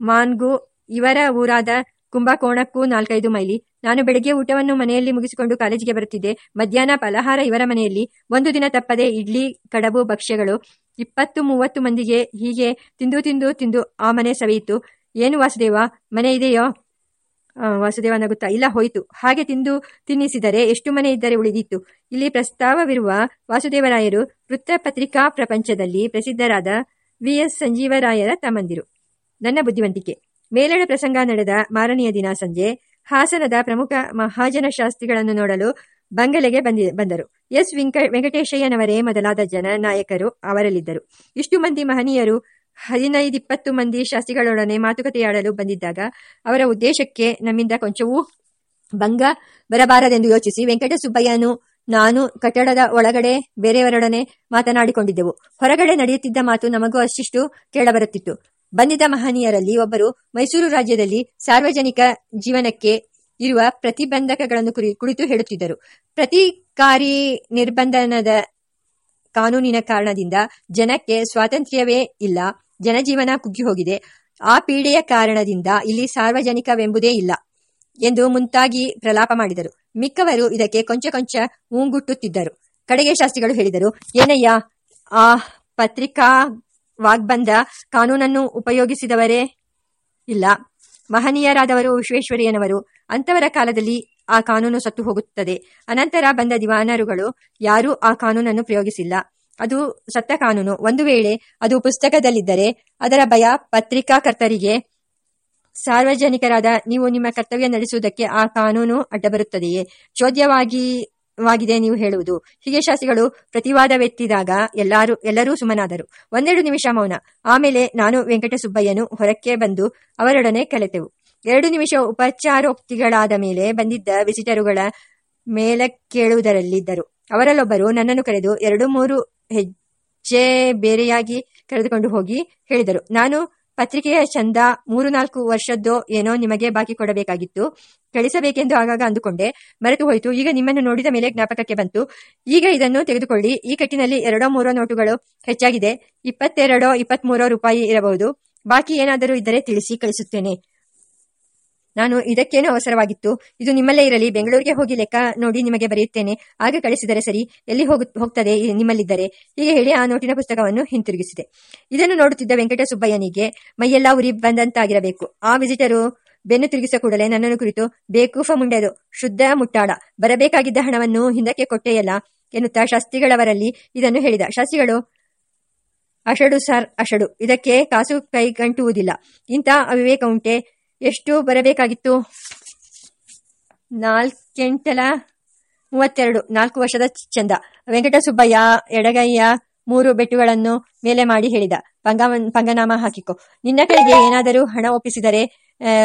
ಮಾನ್ಗು, ಇವರ ಊರಾದ ಕುಂಭಕೋಣಕ್ಕೂ ನಾಲ್ಕೈದು ಮೈಲಿ. ನಾನು ಬೆಳಗ್ಗೆ ಊಟವನ್ನು ಮನೆಯಲ್ಲಿ ಮುಗಿಸಿಕೊಂಡು ಕಾಲೇಜಿಗೆ ಬರುತ್ತಿದ್ದೆ. ಮಧ್ಯಾಹ್ನ ಫಲಹಾರ ಇವರ ಮನೆಯಲ್ಲಿ. ಒಂದು ದಿನ ತಪ್ಪದೆ ಇಡ್ಲಿ, ಕಡಬು, ಭಕ್ಷ್ಯಗಳು. ಇಪ್ಪತ್ತು ಮೂವತ್ತು ಮಂದಿಗೆ ಹೀಗೆ ತಿಂದು ತಿಂದು ತಿಂದು ಆ ಮನೆ ಸವಿಯಿತು. ಏನು ವಾಸುದೇವ? ಮನೆ ಇದೆಯೋ? ವಾಸುದೇವ ನಗುತ್ತಾ, ಇಲ್ಲ, ಹೋಯಿತು. ಹಾಗೆ ತಿಂದು ತಿನ್ನಿಸಿದರೆ ಎಷ್ಟು ಮನೆ ಇದ್ದರೆ ಉಳಿದಿತ್ತು ಇಲ್ಲಿ ಪ್ರಸ್ತಾವವಿರುವ ವಾಸುದೇವರಾಯರು ವೃತ್ತಪತ್ರಿಕಾ ಪ್ರಪಂಚದಲ್ಲಿ ಪ್ರಸಿದ್ಧರಾದ ವಿ ಎಸ್ ಸಂಜೀವರಾಯರ ತಮ್ಮಂದಿರು. ನನ್ನ ಬುದ್ಧಿವಂತಿಕೆ. ಮೇಲಣ ಪ್ರಸಂಗ ನಡೆದ ಮಾರನೆಯ ದಿನ ಸಂಜೆ ಹಾಸನದ ಪ್ರಮುಖ ಮಹಾಜನ ಶಾಸ್ತ್ರಿಗಳನ್ನು ನೋಡಲು ಬಂಗಲೆಗೆ ಬಂದಿ, ಬಂದರು. ಎಸ್ ವೆಂಕ, ವೆಂಕಟೇಶಯ್ಯನವರೇ ಮೊದಲಾದ ಜನ ನಾಯಕರು ಅವರಲ್ಲಿದ್ದರು. ಇಷ್ಟು ಮಂದಿ ಮಹನೀಯರು ಹದಿನೈದಿಪ್ಪತ್ತು ಮಂದಿ ಶಾಸ್ತ್ರಿಗಳೊಡನೆ ಮಾತುಕತೆಯಾಡಲು ಬಂದಿದ್ದಾಗ ಅವರ ಉದ್ದೇಶಕ್ಕೆ ನಮ್ಮಿಂದ ಕೊಂಚವೂ ಭಂಗ ಬರಬಾರದೆಂದು ಯೋಚಿಸಿ ವೆಂಕಟ ಸುಬ್ಬಯ್ಯನು ನಾನು ಕಟ್ಟಡದ ಒಳಗಡೆ ಬೇರೆಯವರೊಡನೆ ಮಾತನಾಡಿಕೊಂಡಿದ್ದೆವು. ಹೊರಗಡೆ ನಡೆಯುತ್ತಿದ್ದ ಮಾತು ನಮಗೂ ಅಷ್ಟಿಷ್ಟು ಕೇಳಬರುತ್ತಿತ್ತು. ಬಂದಿದ್ದ ಮಹನೀಯರಲ್ಲಿ ಒಬ್ಬರು ಮೈಸೂರು ರಾಜ್ಯದಲ್ಲಿ ಸಾರ್ವಜನಿಕ ಜೀವನಕ್ಕೆ ಇರುವ ಪ್ರತಿಬಂಧಕಗಳನ್ನು ಕುರಿ, ಕುರಿತು ಹೇಳುತ್ತಿದ್ದರು. ಪ್ರತಿಕಾರಿ ನಿರ್ಬಂಧನದ ಕಾನೂನಿನ ಕಾರಣದಿಂದ ಜನಕ್ಕೆ ಸ್ವಾತಂತ್ರ್ಯವೇ ಇಲ್ಲ. ಜನಜೀವನ ಕುಗ್ಗಿ ಹೋಗಿದೆ ಆ ಪೀಡೆಯ ಕಾರಣದಿಂದ ಇಲ್ಲಿ ಸಾರ್ವಜನಿಕವೆಂಬುದೇ ಇಲ್ಲ ಎಂದು ಮುಂತಾಗಿ ಪ್ರಲಾಪ ಮಾಡಿದರು. ಮಿಕ್ಕವರು ಇದಕ್ಕೆ ಕೊಂಚ ಕೊಂಚ ಮೂಂಗುಟ್ಟುತ್ತಿದ್ದರು ಕಡೆಗೆ ಶಾಸ್ತ್ರಿಗಳು ಹೇಳಿದರು, ಏನಯ್ಯ, ಆ ಪತ್ರಿಕಾ ವಾಗ್ಬಂಧ ಕಾನೂನನ್ನು ಉಪಯೋಗಿಸಿದವರೇ ಇಲ್ಲ. ಮಹನೀಯರಾದವರು ವಿಶ್ವೇಶ್ವರಯ್ಯನವರು ಅಂತವರ ಕಾಲದಲ್ಲಿ ಆ ಕಾನೂನು ಸತ್ತು ಹೋಗುತ್ತದೆ. ಅನಂತರ ಬಂದ ದಿವಾನರುಗಳು ಯಾರೂ ಆ ಕಾನೂನನ್ನು ಪ್ರಯೋಗಿಸಿಲ್ಲ. ಅದು ಸತ್ತ ಕಾನೂನು. ಒಂದು ವೇಳೆ ಅದು ಪುಸ್ತಕದಲ್ಲಿದ್ದರೆ ಅದರ ಭಯ ಪತ್ರಿಕಾಕರ್ತರಿಗೆ. ಸಾರ್ವಜನಿಕರಾದ ನೀವು ನಿಮ್ಮ ಕರ್ತವ್ಯ ನಡೆಸುವುದಕ್ಕೆ ಆ ಕಾನೂನು ಅಡ್ಡಬರುತ್ತದೆಯೇ? ಚೋದ್ಯವಾಗಿ ವಾಗಿದೆ ನೀವು ಹೇಳುವುದು. ಹೀಗೆ ಶಾಸ್ತ್ರಿಗಳು ಪ್ರತಿವಾದವೆತ್ತಿದಾಗ ಎಲ್ಲರೂ ಎಲ್ಲರೂ ಸುಮನಾದರು ಒಂದೆರಡು ನಿಮಿಷ ಮೌನ. ಆಮೇಲೆ ನಾನು ವೆಂಕಟಸುಬ್ಬಯ್ಯನು ಹೊರಕ್ಕೆ ಬಂದು ಅವರೊಡನೆ ಕಲೆತೆವು. ಎರಡು ನಿಮಿಷ ಉಪಚಾರೋಕ್ತಿಗಳಾದ ಮೇಲೆ ಬಂದಿದ್ದ ವಿಸಿಟರುಗಳ ಮೇಲಕ್ಕೇಳುವುದರಲ್ಲಿದ್ದರು. ಅವರಲ್ಲೊಬ್ಬರು ನನ್ನನ್ನು ಕರೆದು ಎರಡು ಮೂರು ಹೆಜ್ಜೆ ಬೇರೆಯಾಗಿ ಕರೆದುಕೊಂಡು ಹೋಗಿ ಹೇಳಿದರು. ನಾನು ಪತ್ರಿಕೆಯ ಚಂದ ಮೂರು ನಾಲ್ಕು ವರ್ಷದ್ದು ಏನೋ ನಿಮಗೆ ಬಾಕಿ ಕೊಡಬೇಕಾಗಿತ್ತು. ಕಳಿಸಬೇಕೆಂದು ಆಗಾಗ ಅಂದುಕೊಂಡೆ. ಮರೆತು ಹೋಯಿತು. ಈಗ ನಿಮ್ಮನ್ನು ನೋಡಿದ ಮೇಲೆ ಜ್ಞಾಪಕಕ್ಕೆ ಬಂತು. ಈಗ ಇದನ್ನು ತೆಗೆದುಕೊಳ್ಳಿ. ಈ ಕಟ್ಟಿನಲ್ಲಿ ಎರಡೋ ಮೂರೋ ನೋಟುಗಳು ಹೆಚ್ಚಾಗಿದೆ. ಇಪ್ಪತ್ತೆರಡೋ ಇಪ್ಪತ್ಮೂರೋ ರೂಪಾಯಿ ಇರಬಹುದು. ಬಾಕಿ ಏನಾದರೂ ಇದ್ದರೆ ತಿಳಿಸಿ ಕಳಿಸುತ್ತೇನೆ. ನಾನು ಇದಕ್ಕೇನೋ ಅವಸರವಾಗಿತ್ತು. ಇದು ನಿಮ್ಮಲ್ಲೇ ಇರಲಿ, ಬೆಂಗಳೂರಿಗೆ ಹೋಗಿ ಲೆಕ್ಕ ನೋಡಿ ನಿಮಗೆ ಬರೆಯುತ್ತೇನೆ. ಆಗ ಕಳಿಸಿದರೆ ಸರಿ, ಎಲ್ಲಿ ಹೋಗು, ಹೋಗ್ತದೆ ನಿಮ್ಮಲ್ಲಿದ್ದರೆ. ಹೀಗೆ ಹೇಳಿ ಆ ನೋಟಿನ ಪುಸ್ತಕವನ್ನು ಹಿಂತಿರುಗಿಸಿದೆ. ಇದನ್ನು ನೋಡುತ್ತಿದ್ದ ವೆಂಕಟ ಸುಬ್ಬಯ್ಯನಿಗೆ ಮೈಯೆಲ್ಲ ಉರಿ ಬಂದಂತಾಗಿರಬೇಕು. ಆ ವಿಸಿಟರು ಬೆನ್ನು ತಿರುಗಿಸ ಕೂಡಲೇ ನನ್ನನ್ನು ಕುರಿತು, ಬೇಕೂಫ ಮುಂಡೆದು, ಶುದ್ಧ ಮುಟ್ಟಾಡ ಬರಬೇಕಾಗಿದ್ದ ಹಣವನ್ನು ಹಿಂದಕ್ಕೆ ಕೊಟ್ಟೆಯಲ್ಲ ಎನ್ನುತ್ತಾ ಶಾಸ್ತ್ರಿಗಳವರಲ್ಲಿ ಇದನ್ನು ಹೇಳಿದ. ಶಾಸ್ತ್ರಿಗಳು, ಅಷಡು ಸರ್, ಅಷಡು. ಇದಕ್ಕೆ ಕಾಸು ಕೈಗಂಟುವುದಿಲ್ಲ. ಇಂಥ ಅವಿವೇಕ ಉಂಟೆ ಎಷ್ಟು ಬರಬೇಕಾಗಿತ್ತು. ನಾಲ್ಕೆಂಟಲ ಮೂವತ್ತೆರಡು, ನಾಲ್ಕು ವರ್ಷದ ಚಂದ. ವೆಂಕಟಸುಬ್ಬಯ್ಯ, ಎಡಗೈಯ ಮೂರು ಬೆಟ್ಟುಗಳನ್ನು ಮೇಲೆ ಮಾಡಿ ಹೇಳಿದ. ಪಂಗ ಪಂಗನಾಮ ಹಾಕಿಕೊ. ನಿನ್ನ ಕೈಗೆ ಏನಾದರೂ ಹಣ ಒಪ್ಪಿಸಿದರೆ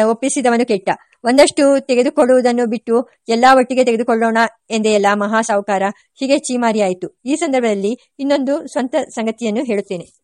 ಒಪ್ಪಿಸಿದವನು ಕೆಟ್ಟ. ಒಂದಷ್ಟು ತೆಗೆದುಕೊಳ್ಳುವುದನ್ನು ಬಿಟ್ಟು ಎಲ್ಲಾ ಒಟ್ಟಿಗೆ ತೆಗೆದುಕೊಳ್ಳೋಣ ಎಂದೆಯಲ್ಲ ಮಹಾ ಸಾಹುಕಾರ ಹೀಗೆ ಚೀಮಾರಿಯಾಯಿತು ಈ ಸಂದರ್ಭದಲ್ಲಿ ಇನ್ನೊಂದು ಸ್ವಂತ ಸಂಗತಿಯನ್ನು ಹೇಳುತ್ತೇನೆ.